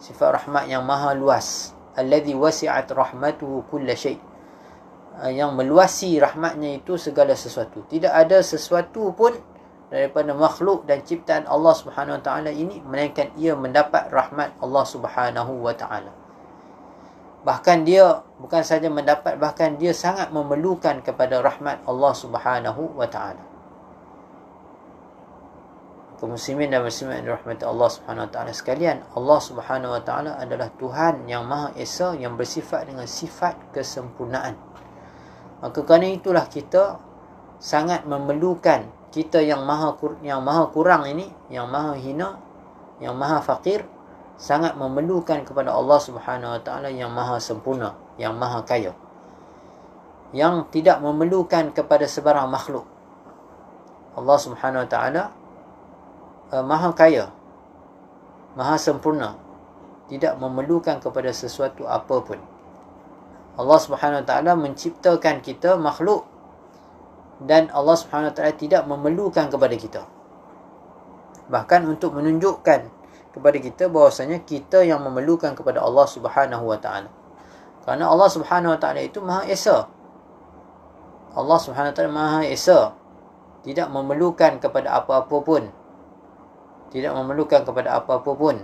sifat rahmat yang maha luas. Alladhi wasi'at rahmatuhu kulla syai. Ah, yang meluasi rahmatnya itu segala sesuatu. Tidak ada sesuatu pun daripada makhluk dan ciptaan Allah Subhanahu wa taala ini melainkan ia mendapat rahmat Allah Subhanahu wa taala. Bahkan dia bukan saja mendapat bahkan dia sangat memerlukan kepada rahmat Allah Subhanahu wa taala kaum muslimin dan muslimat yang dirahmati Allah Subhanahu wa taala sekalian, Allah Subhanahu wa taala adalah Tuhan yang Maha Esa yang bersifat dengan sifat kesempurnaan. Maka kerana itulah kita sangat memerlukan kita yang maha yang maha kurang ini, yang maha hina, yang maha fakir sangat memerlukan kepada Allah Subhanahu wa taala yang maha sempurna, yang maha kaya. Yang tidak memerlukan kepada sebarang makhluk. Allah Subhanahu wa taala uh, maha kaya. Maha sempurna. Tidak memerlukan kepada sesuatu apa pun Allah Subhanahu Wa Taala menciptakan kita makhluk. Dan Allah Subhanahu Wa Taala tidak memerlukan kepada kita. Bahkan untuk menunjukkan kepada kita bahawasanya kita yang memerlukan kepada Allah Subhanahu Wa Taala. Kerana Allah Subhanahu Wa Taala itu Maha Esa. Allah Subhanahu Wa Taala Maha Esa. Tidak memerlukan kepada apa-apa pun tidak memerlukan kepada apa-apa pun.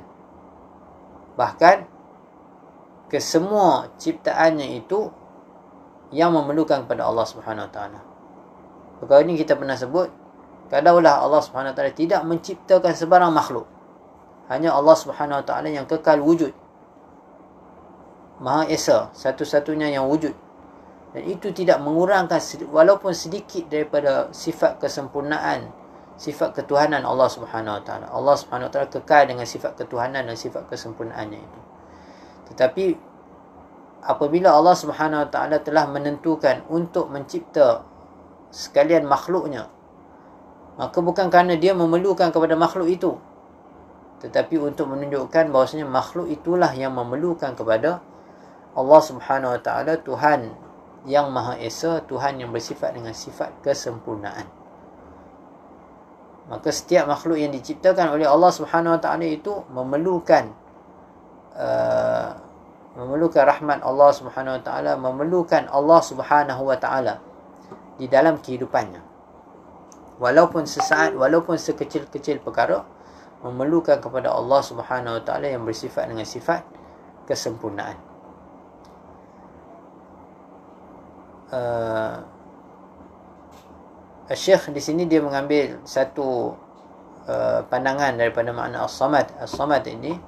Bahkan kesemua ciptaannya itu yang memerlukan kepada Allah Subhanahu Wa Taala. Perkara ini kita pernah sebut, kalaulah Allah Subhanahu Wa Taala tidak menciptakan sebarang makhluk, hanya Allah Subhanahu Wa Taala yang kekal wujud. Maha Esa, satu-satunya yang wujud. Dan itu tidak mengurangkan walaupun sedikit daripada sifat kesempurnaan sifat ketuhanan Allah Subhanahu Wa Taala. Allah Subhanahu Wa Taala kekal dengan sifat ketuhanan dan sifat kesempurnaannya itu. Tetapi apabila Allah Subhanahu Wa Taala telah menentukan untuk mencipta sekalian makhluknya, maka bukan kerana dia memerlukan kepada makhluk itu, tetapi untuk menunjukkan bahawasanya makhluk itulah yang memerlukan kepada Allah Subhanahu Wa Taala Tuhan yang Maha Esa, Tuhan yang bersifat dengan sifat kesempurnaan maka setiap makhluk yang diciptakan oleh Allah Subhanahu Wa Taala itu memerlukan uh, memerlukan rahmat Allah Subhanahu Wa Taala memerlukan Allah Subhanahu Wa Taala di dalam kehidupannya. Walaupun sesaat walaupun sekecil-kecil perkara memerlukan kepada Allah Subhanahu Wa Taala yang bersifat dengan sifat kesempurnaan. Uh, Syekh di sini dia mengambil satu uh, pandangan daripada makna as-samad. As-samad ini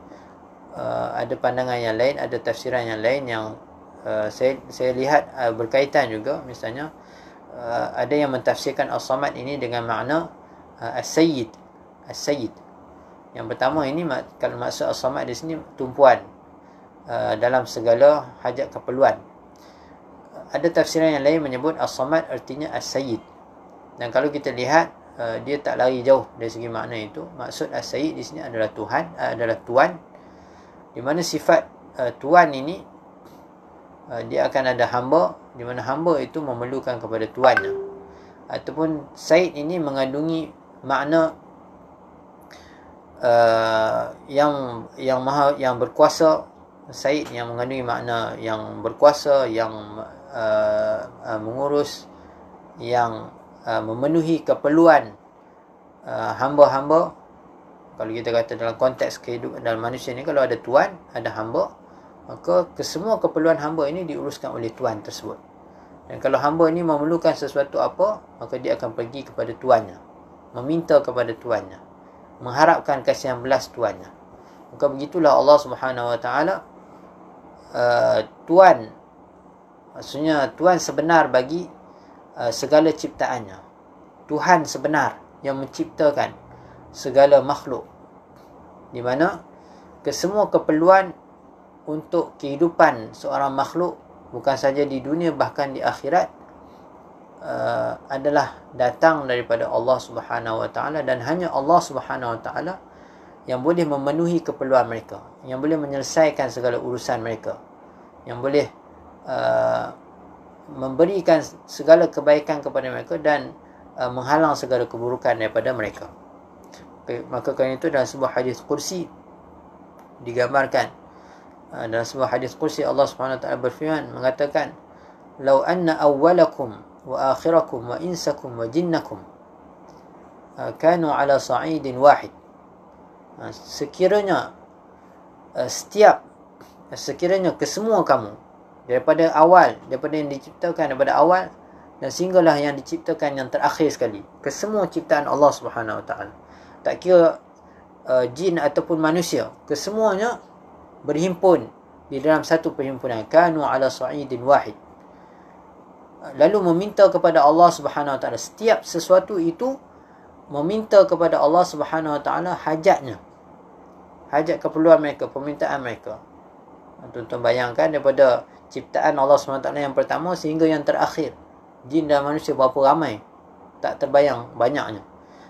uh, ada pandangan yang lain, ada tafsiran yang lain yang uh, saya saya lihat uh, berkaitan juga misalnya uh, ada yang mentafsirkan as-samad ini dengan makna uh, as-sayyid. As-sayyid. Yang pertama ini kalau maksud as-samad di sini tumpuan uh, dalam segala hajat keperluan. Ada tafsiran yang lain menyebut as-samad artinya as-sayyid. Dan kalau kita lihat uh, dia tak lari jauh dari segi makna itu. Maksud as-sayyid di sini adalah tuhan uh, adalah tuan. Di mana sifat uh, tuan ini uh, dia akan ada hamba di mana hamba itu memerlukan kepada tuannya ataupun sayyid ini mengandungi makna uh, yang yang maha yang berkuasa. Sayyid yang mengandungi makna yang berkuasa yang uh, uh, mengurus yang uh, memenuhi keperluan uh, hamba-hamba. Kalau kita kata dalam konteks kehidupan dalam manusia ni kalau ada tuan ada hamba maka kesemua keperluan hamba ini diuruskan oleh tuan tersebut. Dan kalau hamba ini memerlukan sesuatu apa maka dia akan pergi kepada tuannya meminta kepada tuannya mengharapkan kasihan belas tuannya. Maka begitulah Allah Subhanahu Wa Taala uh, tuan maksudnya tuan sebenar bagi uh, segala ciptaannya. Tuhan sebenar yang menciptakan segala makhluk. Di mana kesemua keperluan untuk kehidupan seorang makhluk bukan saja di dunia bahkan di akhirat uh, adalah datang daripada Allah Subhanahu Wa Taala dan hanya Allah Subhanahu Wa Taala yang boleh memenuhi keperluan mereka yang boleh menyelesaikan segala urusan mereka yang boleh uh, memberikan segala kebaikan kepada mereka dan uh, menghalang segala keburukan daripada mereka. Okay, maka kerana itu dalam sebuah hadis kursi digambarkan uh, dalam sebuah hadis kursi Allah Subhanahu taala berfirman mengatakan "Lau anna awwalakum wa akhirakum wa insakum wa jinnakum uh, kanu ala sa'idin wahid." Uh, sekiranya uh, setiap sekiranya kesemua kamu daripada awal daripada yang diciptakan daripada awal dan sehinggalah yang diciptakan yang terakhir sekali. Kesemua ciptaan Allah Subhanahu Wa Taala. Tak kira uh, jin ataupun manusia kesemuanya berhimpun di dalam satu perhimpunan. Kanu ala sa'idin wahid. Lalu meminta kepada Allah Subhanahu Wa Taala. Setiap sesuatu itu meminta kepada Allah Subhanahu Wa Taala hajatnya. Hajat keperluan mereka permintaan mereka. Tuan-tuan bayangkan daripada ciptaan Allah SWT yang pertama sehingga yang terakhir. Jin dan manusia berapa ramai. Tak terbayang banyaknya.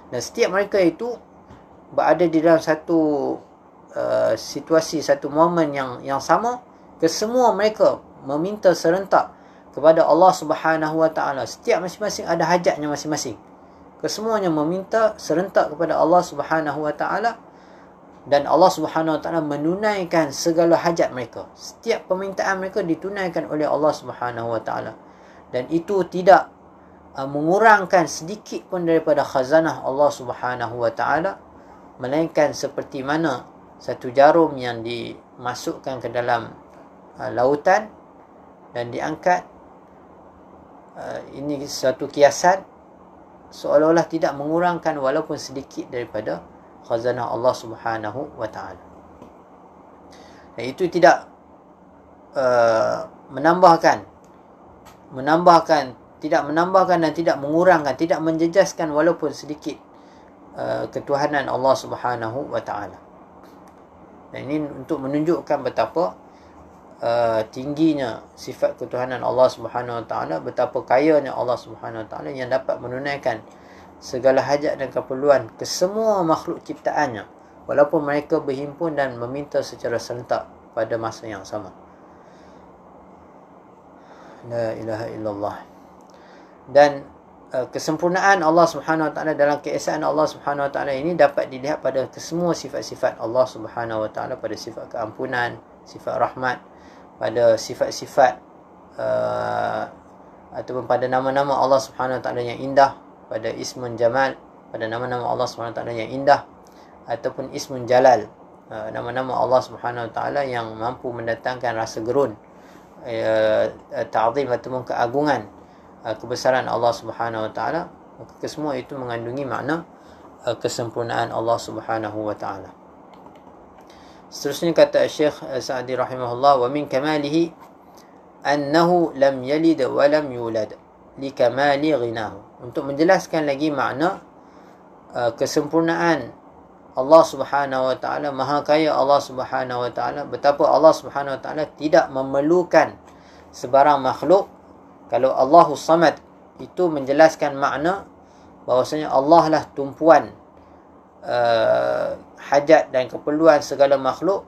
Dan setiap mereka itu berada di dalam satu uh, situasi, satu momen yang yang sama. Kesemua mereka meminta serentak kepada Allah Subhanahu Wa Taala. Setiap masing-masing ada hajatnya masing-masing. Kesemuanya meminta serentak kepada Allah Subhanahu Wa Taala dan Allah Subhanahu Wa Taala menunaikan segala hajat mereka. Setiap permintaan mereka ditunaikan oleh Allah Subhanahu Wa Taala. Dan itu tidak uh, mengurangkan sedikit pun daripada khazanah Allah Subhanahu Wa Taala melainkan seperti mana satu jarum yang dimasukkan ke dalam uh, lautan dan diangkat uh, ini satu kiasan seolah-olah tidak mengurangkan walaupun sedikit daripada khazanah Allah Subhanahu wa taala. Dan itu tidak uh, menambahkan menambahkan tidak menambahkan dan tidak mengurangkan tidak menjejaskan walaupun sedikit uh, ketuhanan Allah Subhanahu wa taala. Dan ini untuk menunjukkan betapa uh, tingginya sifat ketuhanan Allah Subhanahu wa taala, betapa kayanya Allah Subhanahu wa taala yang dapat menunaikan segala hajat dan keperluan ke semua makhluk ciptaannya walaupun mereka berhimpun dan meminta secara serentak pada masa yang sama. La ilaha illallah. Dan uh, kesempurnaan Allah Subhanahu wa taala dalam keesaan Allah Subhanahu wa taala ini dapat dilihat pada kesemua sifat-sifat Allah Subhanahu wa taala pada sifat keampunan sifat rahmat pada sifat-sifat uh, ataupun pada nama-nama Allah Subhanahu wa taala yang indah pada ismun jamal pada nama-nama Allah SWT yang indah ataupun ismun jalal. Uh, nama-nama Allah Subhanahu taala yang mampu mendatangkan rasa gerun uh, ta'zim ataupun keagungan uh, kebesaran Allah Subhanahu taala. Kesemua itu mengandungi makna kesempurnaan Allah Subhanahu wa taala. Seterusnya kata Syekh Sa'di rahimahullah wa min kamalihi annahu lam yalid wa lam yulad likamali ghinahu untuk menjelaskan lagi makna uh, kesempurnaan Allah Subhanahu wa taala maha kaya Allah Subhanahu wa taala betapa Allah Subhanahu wa taala tidak memerlukan sebarang makhluk. Kalau Allahu Samad itu menjelaskan makna bahwasanya Allah lah tumpuan uh, hajat dan keperluan segala makhluk.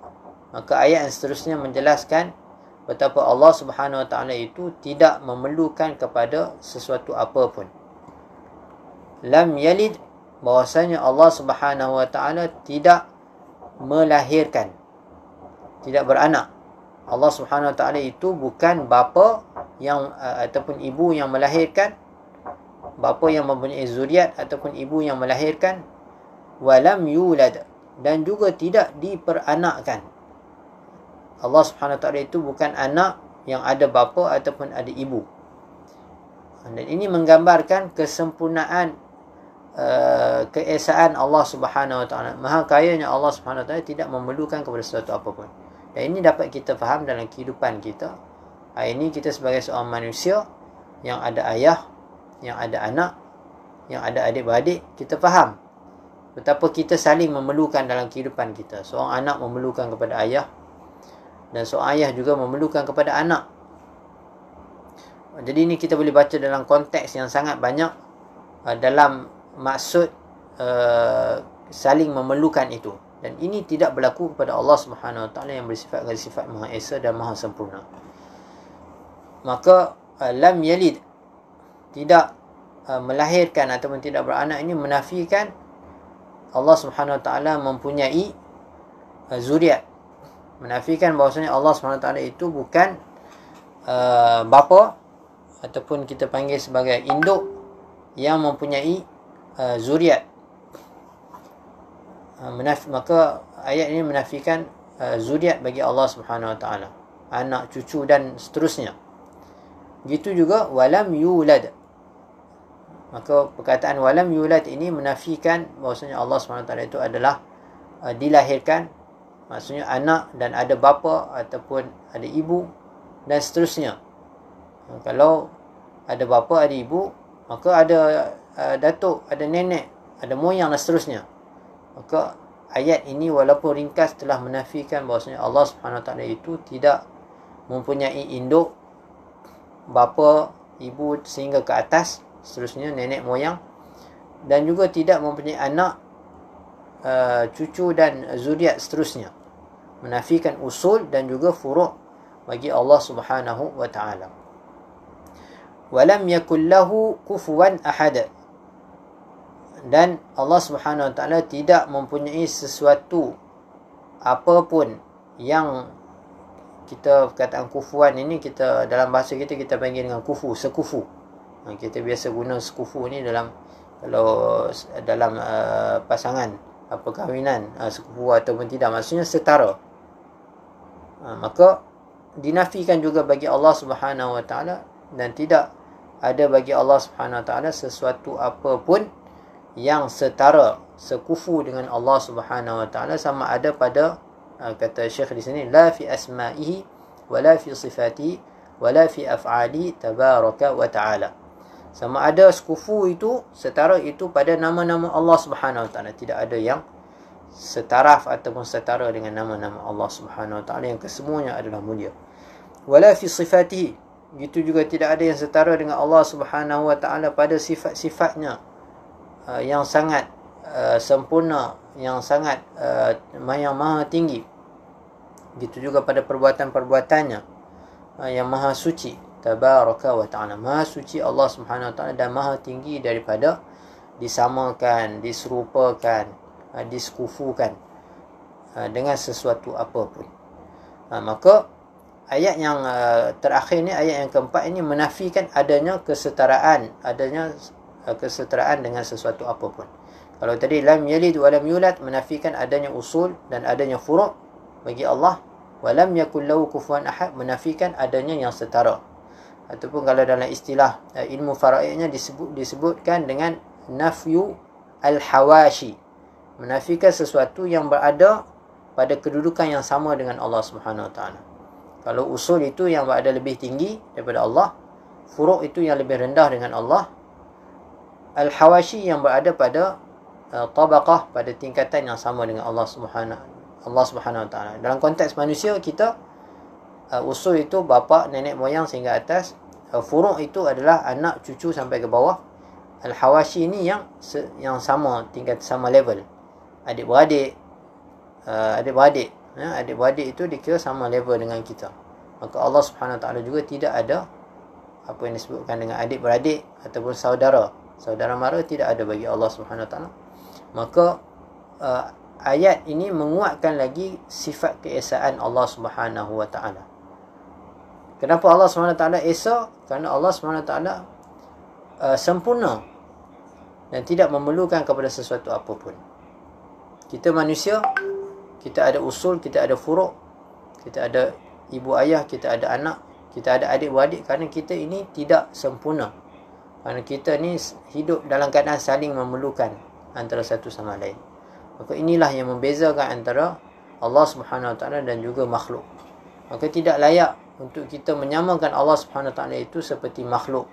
Maka ayat yang seterusnya menjelaskan betapa Allah Subhanahu Wa Taala itu tidak memerlukan kepada sesuatu apa pun. Lam yalid bahwasanya Allah Subhanahu Wa Taala tidak melahirkan tidak beranak. Allah Subhanahu Wa Taala itu bukan bapa yang uh, ataupun ibu yang melahirkan bapa yang mempunyai zuriat ataupun ibu yang melahirkan walam yulad dan juga tidak diperanakkan Allah Subhanahu Wa Taala itu bukan anak yang ada bapa ataupun ada ibu. Dan ini menggambarkan kesempurnaan uh, keesaan Allah Subhanahu Wa Taala. Maha kayanya Allah Subhanahu Wa Taala tidak memerlukan kepada sesuatu apapun. Dan ini dapat kita faham dalam kehidupan kita. Hari ini kita sebagai seorang manusia yang ada ayah yang ada anak, yang ada adik-beradik, kita faham betapa kita saling memerlukan dalam kehidupan kita. Seorang anak memerlukan kepada ayah dan seorang ayah juga memerlukan kepada anak. Jadi ini kita boleh baca dalam konteks yang sangat banyak uh, dalam maksud uh, saling memerlukan itu. Dan ini tidak berlaku kepada Allah Subhanahu Wa Taala yang bersifat dengan sifat Maha Esa dan Maha Sempurna. Maka uh, lam yalid tidak melahirkan ataupun tidak beranak ini menafikan Allah Subhanahu Wa Taala mempunyai zuriat menafikan bahawasanya Allah Taala itu bukan uh, bapa ataupun kita panggil sebagai induk yang mempunyai uh, zuriat uh, menaf maka ayat ini menafikan uh, zuriat bagi Allah Subhanahu Wa Taala anak cucu dan seterusnya gitu juga walam yulad Maka perkataan walam yulad ini menafikan bahawasanya Allah SWT itu adalah uh, dilahirkan. Maksudnya anak dan ada bapa ataupun ada ibu dan seterusnya. Uh, kalau ada bapa, ada ibu, maka ada uh, datuk, ada nenek, ada moyang dan seterusnya. Maka ayat ini walaupun ringkas telah menafikan bahawasanya Allah SWT itu tidak mempunyai induk bapa, ibu sehingga ke atas seterusnya nenek moyang dan juga tidak mempunyai anak uh, cucu dan zuriat seterusnya menafikan usul dan juga furu' bagi Allah Subhanahu wa taala. Walam yakul lahu kufuwan ahad. Dan Allah Subhanahu wa taala tidak mempunyai sesuatu apapun yang kita perkataan kufuan ini kita dalam bahasa kita kita panggil dengan kufu sekufu. Ha, kita biasa guna sekufu ni dalam kalau dalam uh, pasangan perkahwinan uh, sekufu ataupun tidak. Maksudnya setara uh, maka dinafikan juga bagi Allah Subhanahu Wa Taala dan tidak ada bagi Allah Subhanahu Wa Taala sesuatu apapun yang setara sekufu dengan Allah Subhanahu Wa Taala sama ada pada uh, kata Syekh di sini la fi asma'ihi wala fi sifati wala fi af'ali tabaraka wa ta'ala. Sama ada sekufu itu setara itu pada nama-nama Allah Subhanahu Wa Taala. Tidak ada yang setaraf ataupun setara dengan nama-nama Allah Subhanahu Wa Taala yang kesemuanya adalah mulia. Wala fi sifatihi itu juga tidak ada yang setara dengan Allah Subhanahu Wa Taala pada sifat-sifatnya uh, yang sangat uh, sempurna yang sangat uh, yang maha tinggi. Gitu juga pada perbuatan-perbuatannya uh, yang maha suci. Tabaraka wa ta'ala. Maha suci Allah Subhanahu wa taala dan maha tinggi daripada disamakan diserupakan ha, diskufukan ha, dengan sesuatu apapun ha, maka ayat yang terakhir ni ayat yang keempat ini menafikan adanya kesetaraan adanya kesetaraan dengan sesuatu apapun kalau tadi lam yalid wa lam yulad menafikan adanya usul dan adanya furu' bagi Allah wa lam yakul lahu kufuwan ahad menafikan adanya yang setara. Ataupun kalau dalam istilah ilmu faraidnya disebut disebutkan dengan nafyu al-hawashi menafikan sesuatu yang berada pada kedudukan yang sama dengan Allah Subhanahu Wa Taala. Kalau usul itu yang berada lebih tinggi daripada Allah, furu' itu yang lebih rendah dengan Allah. Al-hawashi yang berada pada uh, tabaqah pada tingkatan yang sama dengan Allah Subhanahu Allah Subhanahu Wa Taala. Dalam konteks manusia kita uh, usul itu bapa, nenek moyang sehingga atas. Uh, furu' itu adalah anak, cucu sampai ke bawah. al-hawashi ni yang yang sama tingkat sama level adik-beradik. Uh, adik-beradik ya adik-beradik itu dikira sama level dengan kita. Maka Allah Subhanahu Wa Taala juga tidak ada apa yang disebutkan dengan adik-beradik ataupun saudara. Saudara mara tidak ada bagi Allah Subhanahu Wa Taala. Maka uh, ayat ini menguatkan lagi sifat keesaan Allah Subhanahu Wa Taala. Kenapa Allah Subhanahu Wa Taala esa? Kerana Allah Subhanahu Wa Taala uh, sempurna dan tidak memerlukan kepada sesuatu apapun. Kita manusia, kita ada usul, kita ada furuk, kita ada ibu ayah, kita ada anak, kita ada adik-beradik kerana kita ini tidak sempurna. Kerana kita ni hidup dalam keadaan saling memerlukan antara satu sama lain. Maka inilah yang membezakan antara Allah Subhanahu Wa Taala dan juga makhluk. Maka tidak layak untuk kita menyamakan Allah Subhanahu Wa Taala itu seperti makhluk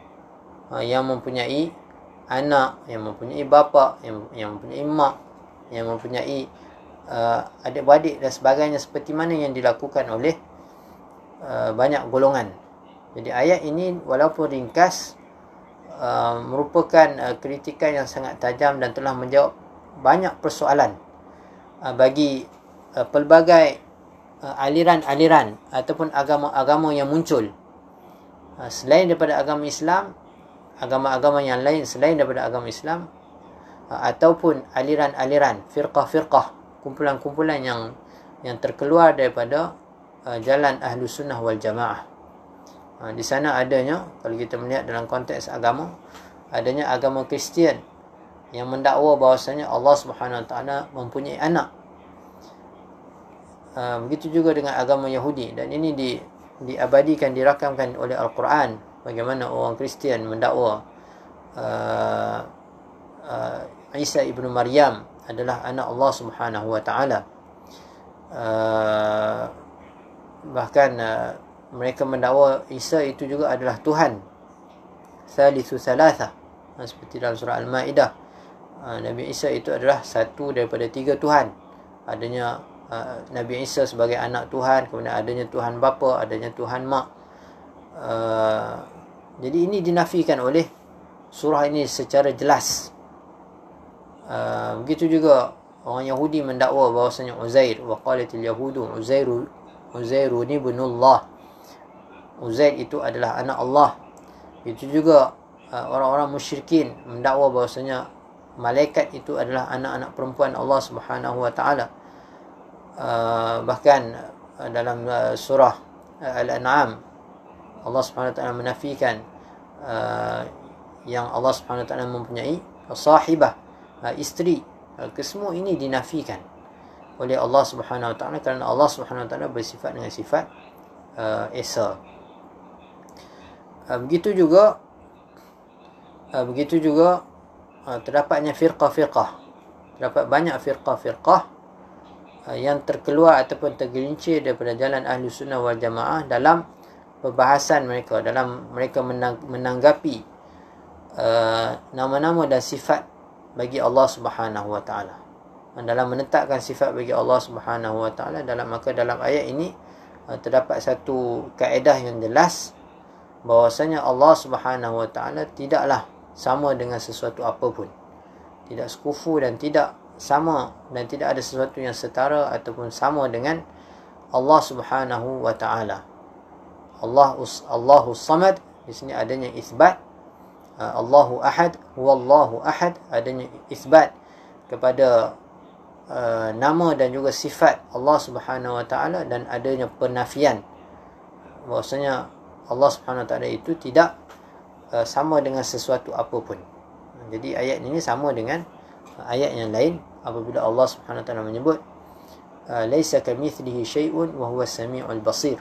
ha, yang mempunyai anak yang mempunyai bapa yang yang mempunyai mak yang mempunyai uh, adik-beradik dan sebagainya seperti mana yang dilakukan oleh uh, banyak golongan. Jadi ayat ini walaupun ringkas uh, merupakan uh, kritikan yang sangat tajam dan telah menjawab banyak persoalan uh, bagi uh, pelbagai uh, aliran-aliran ataupun agama-agama yang muncul. Uh, selain daripada agama Islam, agama-agama yang lain selain daripada agama Islam ataupun aliran-aliran firqah-firqah kumpulan-kumpulan yang yang terkeluar daripada uh, jalan ahlu sunnah wal jamaah. Uh, di sana adanya kalau kita melihat dalam konteks agama adanya agama Kristian yang mendakwa bahawasanya Allah Subhanahu Wa Taala mempunyai anak. Uh, begitu juga dengan agama Yahudi. Dan ini di diabadikan dirakamkan oleh Al-Quran bagaimana orang Kristian mendakwa uh, Isa ibnu Maryam adalah anak Allah Subhanahu wa taala. Uh, bahkan uh, mereka mendakwa Isa itu juga adalah Tuhan. Salisu salatha. Uh, seperti dalam surah Al-Maidah. Uh, Nabi Isa itu adalah satu daripada tiga Tuhan. Adanya uh, Nabi Isa sebagai anak Tuhan, kemudian adanya Tuhan bapa, adanya Tuhan mak. Uh, jadi ini dinafikan oleh surah ini secara jelas. Uh, begitu juga orang Yahudi mendakwa bahawasanya Uzair wa qalatil yahudu Uzairu Uzairu ni ibnullah. Uzair itu adalah anak Allah. Itu juga uh, orang-orang musyrikin mendakwa bahawasanya malaikat itu adalah anak-anak perempuan Allah Subhanahu wa taala. Uh, bahkan uh, dalam uh, surah uh, Al-An'am Allah Subhanahu Wa Taala menafikan uh, yang Allah Subhanahu Wa Taala mempunyai sahibah isteri. Uh, kesemua ini dinafikan oleh Allah Subhanahu Wa Taala kerana Allah Subhanahu Wa Taala bersifat dengan sifat uh, esa. Uh, begitu juga uh, begitu juga uh, terdapatnya firqah-firqah. Terdapat banyak firqah-firqah yang terkeluar ataupun tergelincir daripada jalan ahli sunnah wal jamaah dalam perbahasan mereka dalam mereka menang, menanggapi uh, nama-nama dan sifat bagi Allah Subhanahu Wa Taala. Dalam menetapkan sifat bagi Allah Subhanahu Wa Taala dalam maka dalam ayat ini uh, terdapat satu kaedah yang jelas bahwasanya Allah Subhanahu Wa Taala tidaklah sama dengan sesuatu apapun. Tidak sekufu dan tidak sama dan tidak ada sesuatu yang setara ataupun sama dengan Allah Subhanahu Wa Taala. Allah Allahu Samad di sini adanya isbat Allahu Ahad Wallahu Ahad adanya isbat kepada uh, nama dan juga sifat Allah Subhanahu Wa Taala dan adanya penafian bahwasanya Allah Subhanahu Wa Taala itu tidak uh, sama dengan sesuatu apapun. Jadi ayat ini sama dengan ayat yang lain apabila Allah Subhanahu Wa Taala menyebut laisa kamithlihi syai'un wa huwa as-sami'ul basir.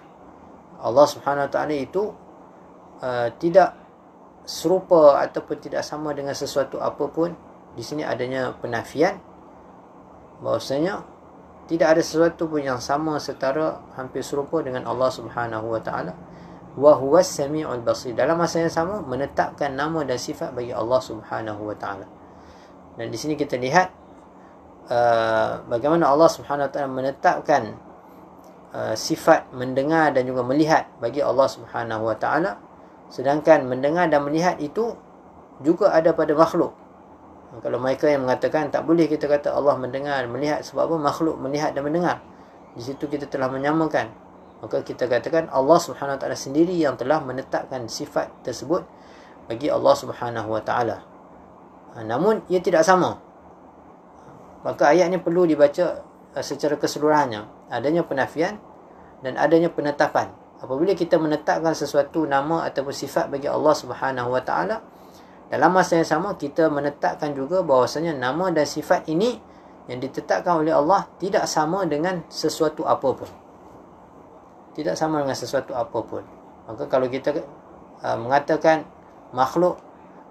Allah Subhanahu Wa Taala itu uh, tidak serupa ataupun tidak sama dengan sesuatu apapun di sini adanya penafian. Bahwasanya tidak ada sesuatu pun yang sama setara hampir serupa dengan Allah Subhanahu Wa Taala. Wa huwa samiul basir. Dalam masa yang sama menetapkan nama dan sifat bagi Allah Subhanahu Wa Taala. Dan di sini kita lihat uh, bagaimana Allah Subhanahu Wa Taala menetapkan Uh, sifat mendengar dan juga melihat bagi Allah Subhanahu Wa Taala sedangkan mendengar dan melihat itu juga ada pada makhluk. Kalau mereka yang mengatakan tak boleh kita kata Allah mendengar, melihat sebab apa makhluk melihat dan mendengar. Di situ kita telah menyamakan. Maka kita katakan Allah Subhanahu Wa Taala sendiri yang telah menetapkan sifat tersebut bagi Allah Subhanahu Wa Taala. Ha, namun ia tidak sama. Maka ayat ini perlu dibaca uh, secara keseluruhannya. Adanya penafian dan adanya penetapan. Apabila kita menetapkan sesuatu nama ataupun sifat bagi Allah Subhanahu Wa Taala, dalam masa yang sama kita menetapkan juga bahawasanya nama dan sifat ini yang ditetapkan oleh Allah tidak sama dengan sesuatu apa pun. Tidak sama dengan sesuatu apa pun. Maka kalau kita uh, mengatakan makhluk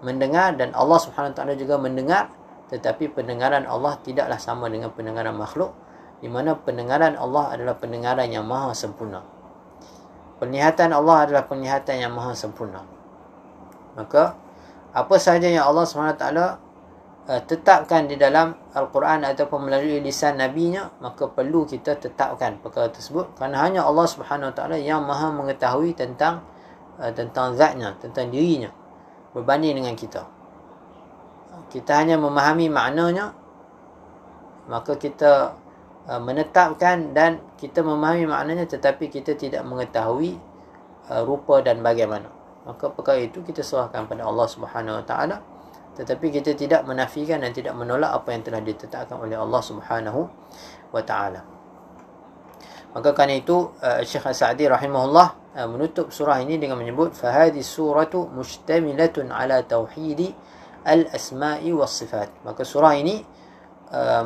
mendengar dan Allah Subhanahu Wa Taala juga mendengar tetapi pendengaran Allah tidaklah sama dengan pendengaran makhluk di mana pendengaran Allah adalah pendengaran yang maha sempurna. Penglihatan Allah adalah penglihatan yang maha sempurna. Maka apa sahaja yang Allah SWT uh, tetapkan di dalam Al-Quran ataupun melalui lisan Nabi-Nya maka perlu kita tetapkan perkara tersebut kerana hanya Allah SWT yang maha mengetahui tentang uh, tentang zatnya, tentang dirinya berbanding dengan kita kita hanya memahami maknanya maka kita uh, menetapkan dan kita memahami maknanya tetapi kita tidak mengetahui uh, rupa dan bagaimana. Maka perkara itu kita serahkan pada Allah Subhanahu Wa Taala tetapi kita tidak menafikan dan tidak menolak apa yang telah ditetapkan oleh Allah Subhanahu Wa Taala. Maka kerana itu uh, Syekh Sa'di rahimahullah menutup surah ini dengan menyebut fahadi suratu mustamilatun ala tauhidi al-asma'i was sifat. Maka surah ini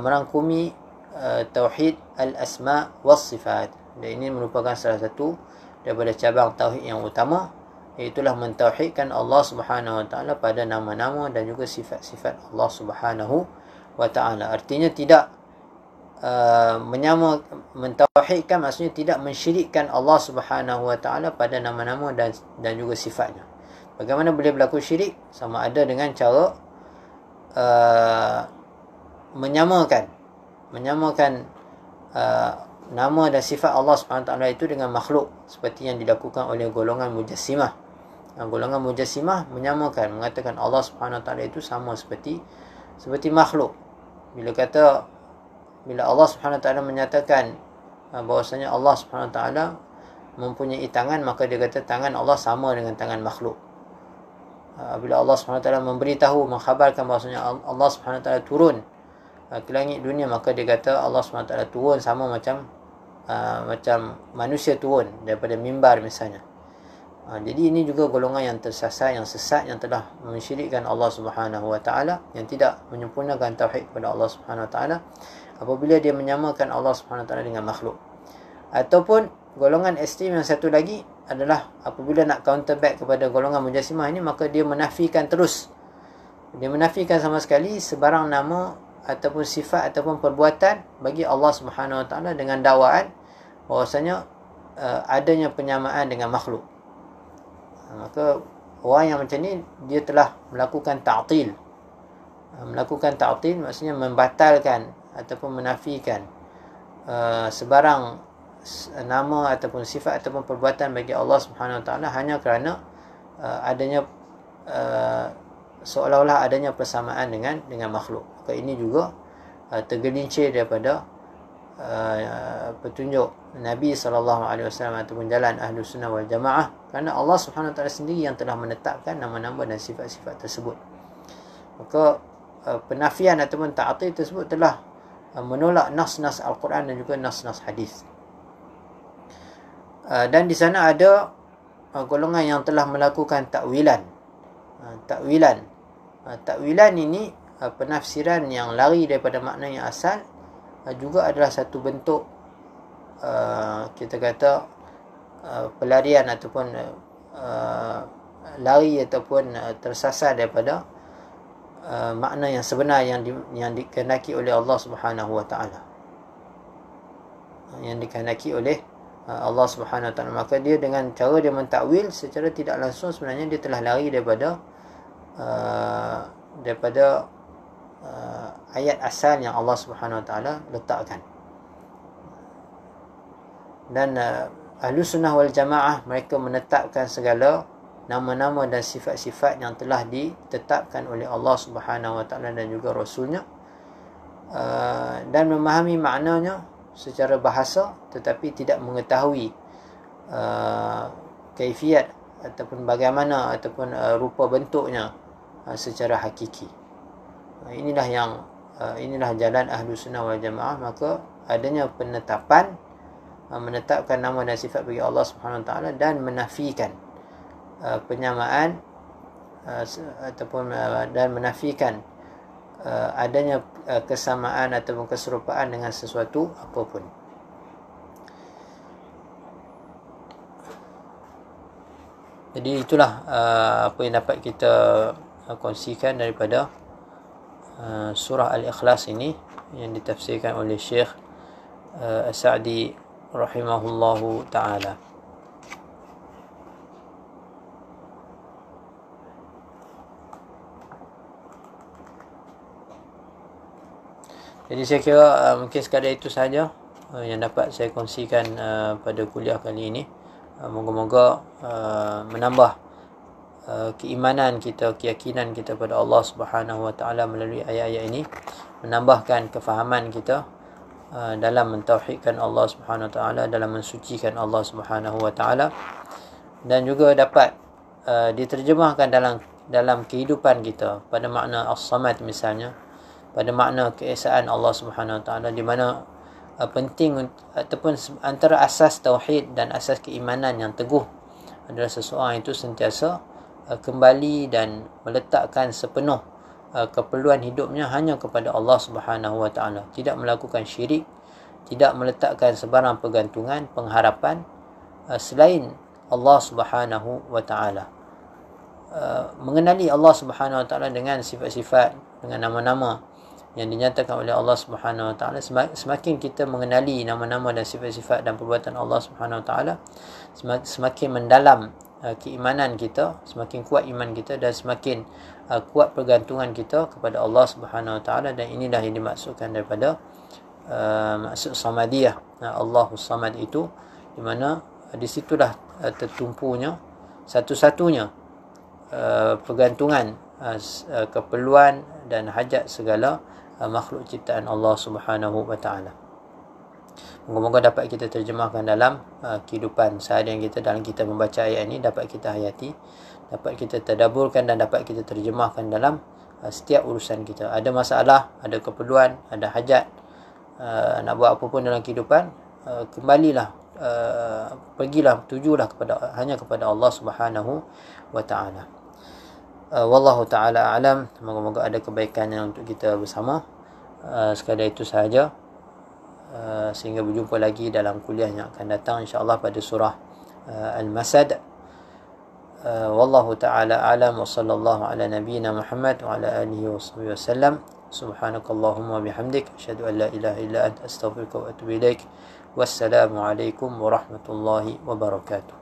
merangkumi uh, tauhid al-asma' was sifat dan ini merupakan salah satu daripada cabang tauhid yang utama itulah mentauhidkan Allah Subhanahu Wa Taala pada nama-nama dan juga sifat-sifat Allah Subhanahu Wa Taala. Artinya tidak uh, menyama mentauhidkan maksudnya tidak mensyirikkan Allah Subhanahu Wa Taala pada nama-nama dan dan juga sifatnya. Bagaimana boleh berlaku syirik? Sama ada dengan cara uh, menyamakan menyamakan uh, nama dan sifat Allah Taala itu dengan makhluk seperti yang dilakukan oleh golongan mujassimah. Golongan mujassimah menyamakan mengatakan Allah taala itu sama seperti seperti makhluk. Bila kata bila Allah taala menyatakan uh, bahwasanya Allah taala mempunyai tangan maka dia kata tangan Allah sama dengan tangan makhluk. Uh, bila Allah taala memberitahu mengkhabarkan bahwasanya Allah taala turun uh, ke langit dunia maka dia kata Allah taala turun sama macam uh, macam manusia turun daripada mimbar misalnya Ha, jadi ini juga golongan yang tersasar, yang sesat, yang telah mensyirikkan Allah Subhanahu Wa Taala, yang tidak menyempurnakan tauhid kepada Allah Subhanahu Wa Taala, apabila dia menyamakan Allah Subhanahu Wa Taala dengan makhluk. Ataupun golongan ekstrim yang satu lagi adalah apabila nak counter back kepada golongan mujassimah ini, maka dia menafikan terus. Dia menafikan sama sekali sebarang nama ataupun sifat ataupun perbuatan bagi Allah Subhanahu Wa Taala dengan dakwaan bahwasanya uh, adanya penyamaan dengan makhluk. Ha, maka orang yang macam ni dia telah melakukan ta'til ha, melakukan ta'til maksudnya membatalkan ataupun menafikan uh, sebarang nama ataupun sifat ataupun perbuatan bagi Allah Subhanahu taala hanya kerana uh, adanya uh, seolah-olah adanya persamaan dengan dengan makhluk. Maka ini juga uh, tergelincir daripada uh, petunjuk Nabi sallallahu alaihi wasallam ataupun jalan ahlu sunnah wal jamaah kerana Allah Subhanahu taala sendiri yang telah menetapkan nama-nama dan sifat-sifat tersebut. Maka uh, penafian ataupun ta'til tersebut telah uh, menolak nas-nas al-Quran dan juga nas-nas hadis. Uh, dan di sana ada uh, golongan yang telah melakukan takwilan. Uh, takwilan. Uh, takwilan ini uh, penafsiran yang lari daripada makna yang asal uh, juga adalah satu bentuk uh, kita kata uh, pelarian ataupun uh, lari ataupun uh, tersasar daripada uh, makna yang sebenar yang di, yang dikehendaki oleh Allah Subhanahu wa taala. Yang dikehendaki oleh uh, Allah Subhanahu wa taala. Maka dia dengan cara dia mentakwil secara tidak langsung sebenarnya dia telah lari daripada uh, daripada uh, ayat asal yang Allah Subhanahu Wa Taala letakkan. Dan uh, ahlu sunnah wal jamaah mereka menetapkan segala nama-nama dan sifat-sifat yang telah ditetapkan oleh Allah Subhanahu Wa Taala dan juga Rasulnya uh, dan memahami maknanya secara bahasa tetapi tidak mengetahui uh, kaifiat ataupun bagaimana ataupun uh, rupa bentuknya uh, secara hakiki. Inilah yang uh, inilah jalan ahlu sunnah wal jamaah maka adanya penetapan uh, menetapkan nama dan sifat bagi Allah Subhanahu Taala dan menafikan Uh, penyamaan ataupun dan menafikan adanya kesamaan ataupun keserupaan dengan sesuatu apapun. Jadi itulah uh, apa yang dapat kita uh, kongsikan daripada uh, surah Al-Ikhlas ini yang ditafsirkan oleh Syekh uh, As-Sa'di rahimahullahu taala. Jadi saya kira uh, mungkin sekadar itu saja uh, yang dapat saya kongsikan uh, pada kuliah kali ini. Uh, moga-moga uh, menambah uh, keimanan kita, keyakinan kita pada Allah Subhanahu Wa Taala melalui ayat-ayat ini, menambahkan kefahaman kita uh, dalam mentauhidkan Allah Subhanahu Wa Taala, dalam mensucikan Allah Subhanahu Wa Taala dan juga dapat uh, diterjemahkan dalam dalam kehidupan kita pada makna as-samad misalnya pada makna keesaan Allah Subhanahu Wa Taala di mana uh, penting ataupun antara asas tauhid dan asas keimanan yang teguh adalah seseorang itu sentiasa uh, kembali dan meletakkan sepenuh uh, keperluan hidupnya hanya kepada Allah Subhanahu Wa Taala. Tidak melakukan syirik tidak meletakkan sebarang pergantungan pengharapan uh, selain Allah Subhanahu Wa Taala. Mengenali Allah Subhanahu Wa Taala dengan sifat-sifat dengan nama-nama yang dinyatakan oleh Allah Subhanahu Wa Taala. Semakin kita mengenali nama-nama dan sifat-sifat dan perbuatan Allah Subhanahu Wa Taala semakin mendalam uh, keimanan kita semakin kuat iman kita dan semakin uh, kuat pergantungan kita kepada Allah Subhanahu Wa Taala dan inilah yang dimaksudkan daripada uh, maksud samadiyah Allahu Samad itu di mana uh, di situlah uh, tertumpunya satu-satunya uh, pergantungan uh, uh keperluan dan hajat segala Uh, makhluk ciptaan Allah Subhanahu wa taala. Moga-moga dapat kita terjemahkan dalam uh, kehidupan seharian kita dalam kita membaca ayat ini dapat kita hayati, dapat kita tadaburkan dan dapat kita terjemahkan dalam uh, setiap urusan kita. Ada masalah, ada keperluan, ada hajat uh, nak buat apa pun dalam kehidupan, uh, kembalilah uh, pergilah tujulah kepada hanya kepada Allah Subhanahu wa taala. Uh, wallahu taala alam. Moga-moga ada kebaikannya untuk kita bersama. Uh, sekadar itu sahaja uh, sehingga berjumpa lagi dalam kuliah yang akan datang insyaallah pada surah uh, al-masad. Uh, wallahu taala alam wa sallallahu ala nabiyyina muhammad wa ala alihi wa wasallam subhanakallahumma bihamdik asyhadu an la ilaha illa anta astaghfiruka wa atubu ilaik. Wassalamu alaikum warahmatullahi wabarakatuh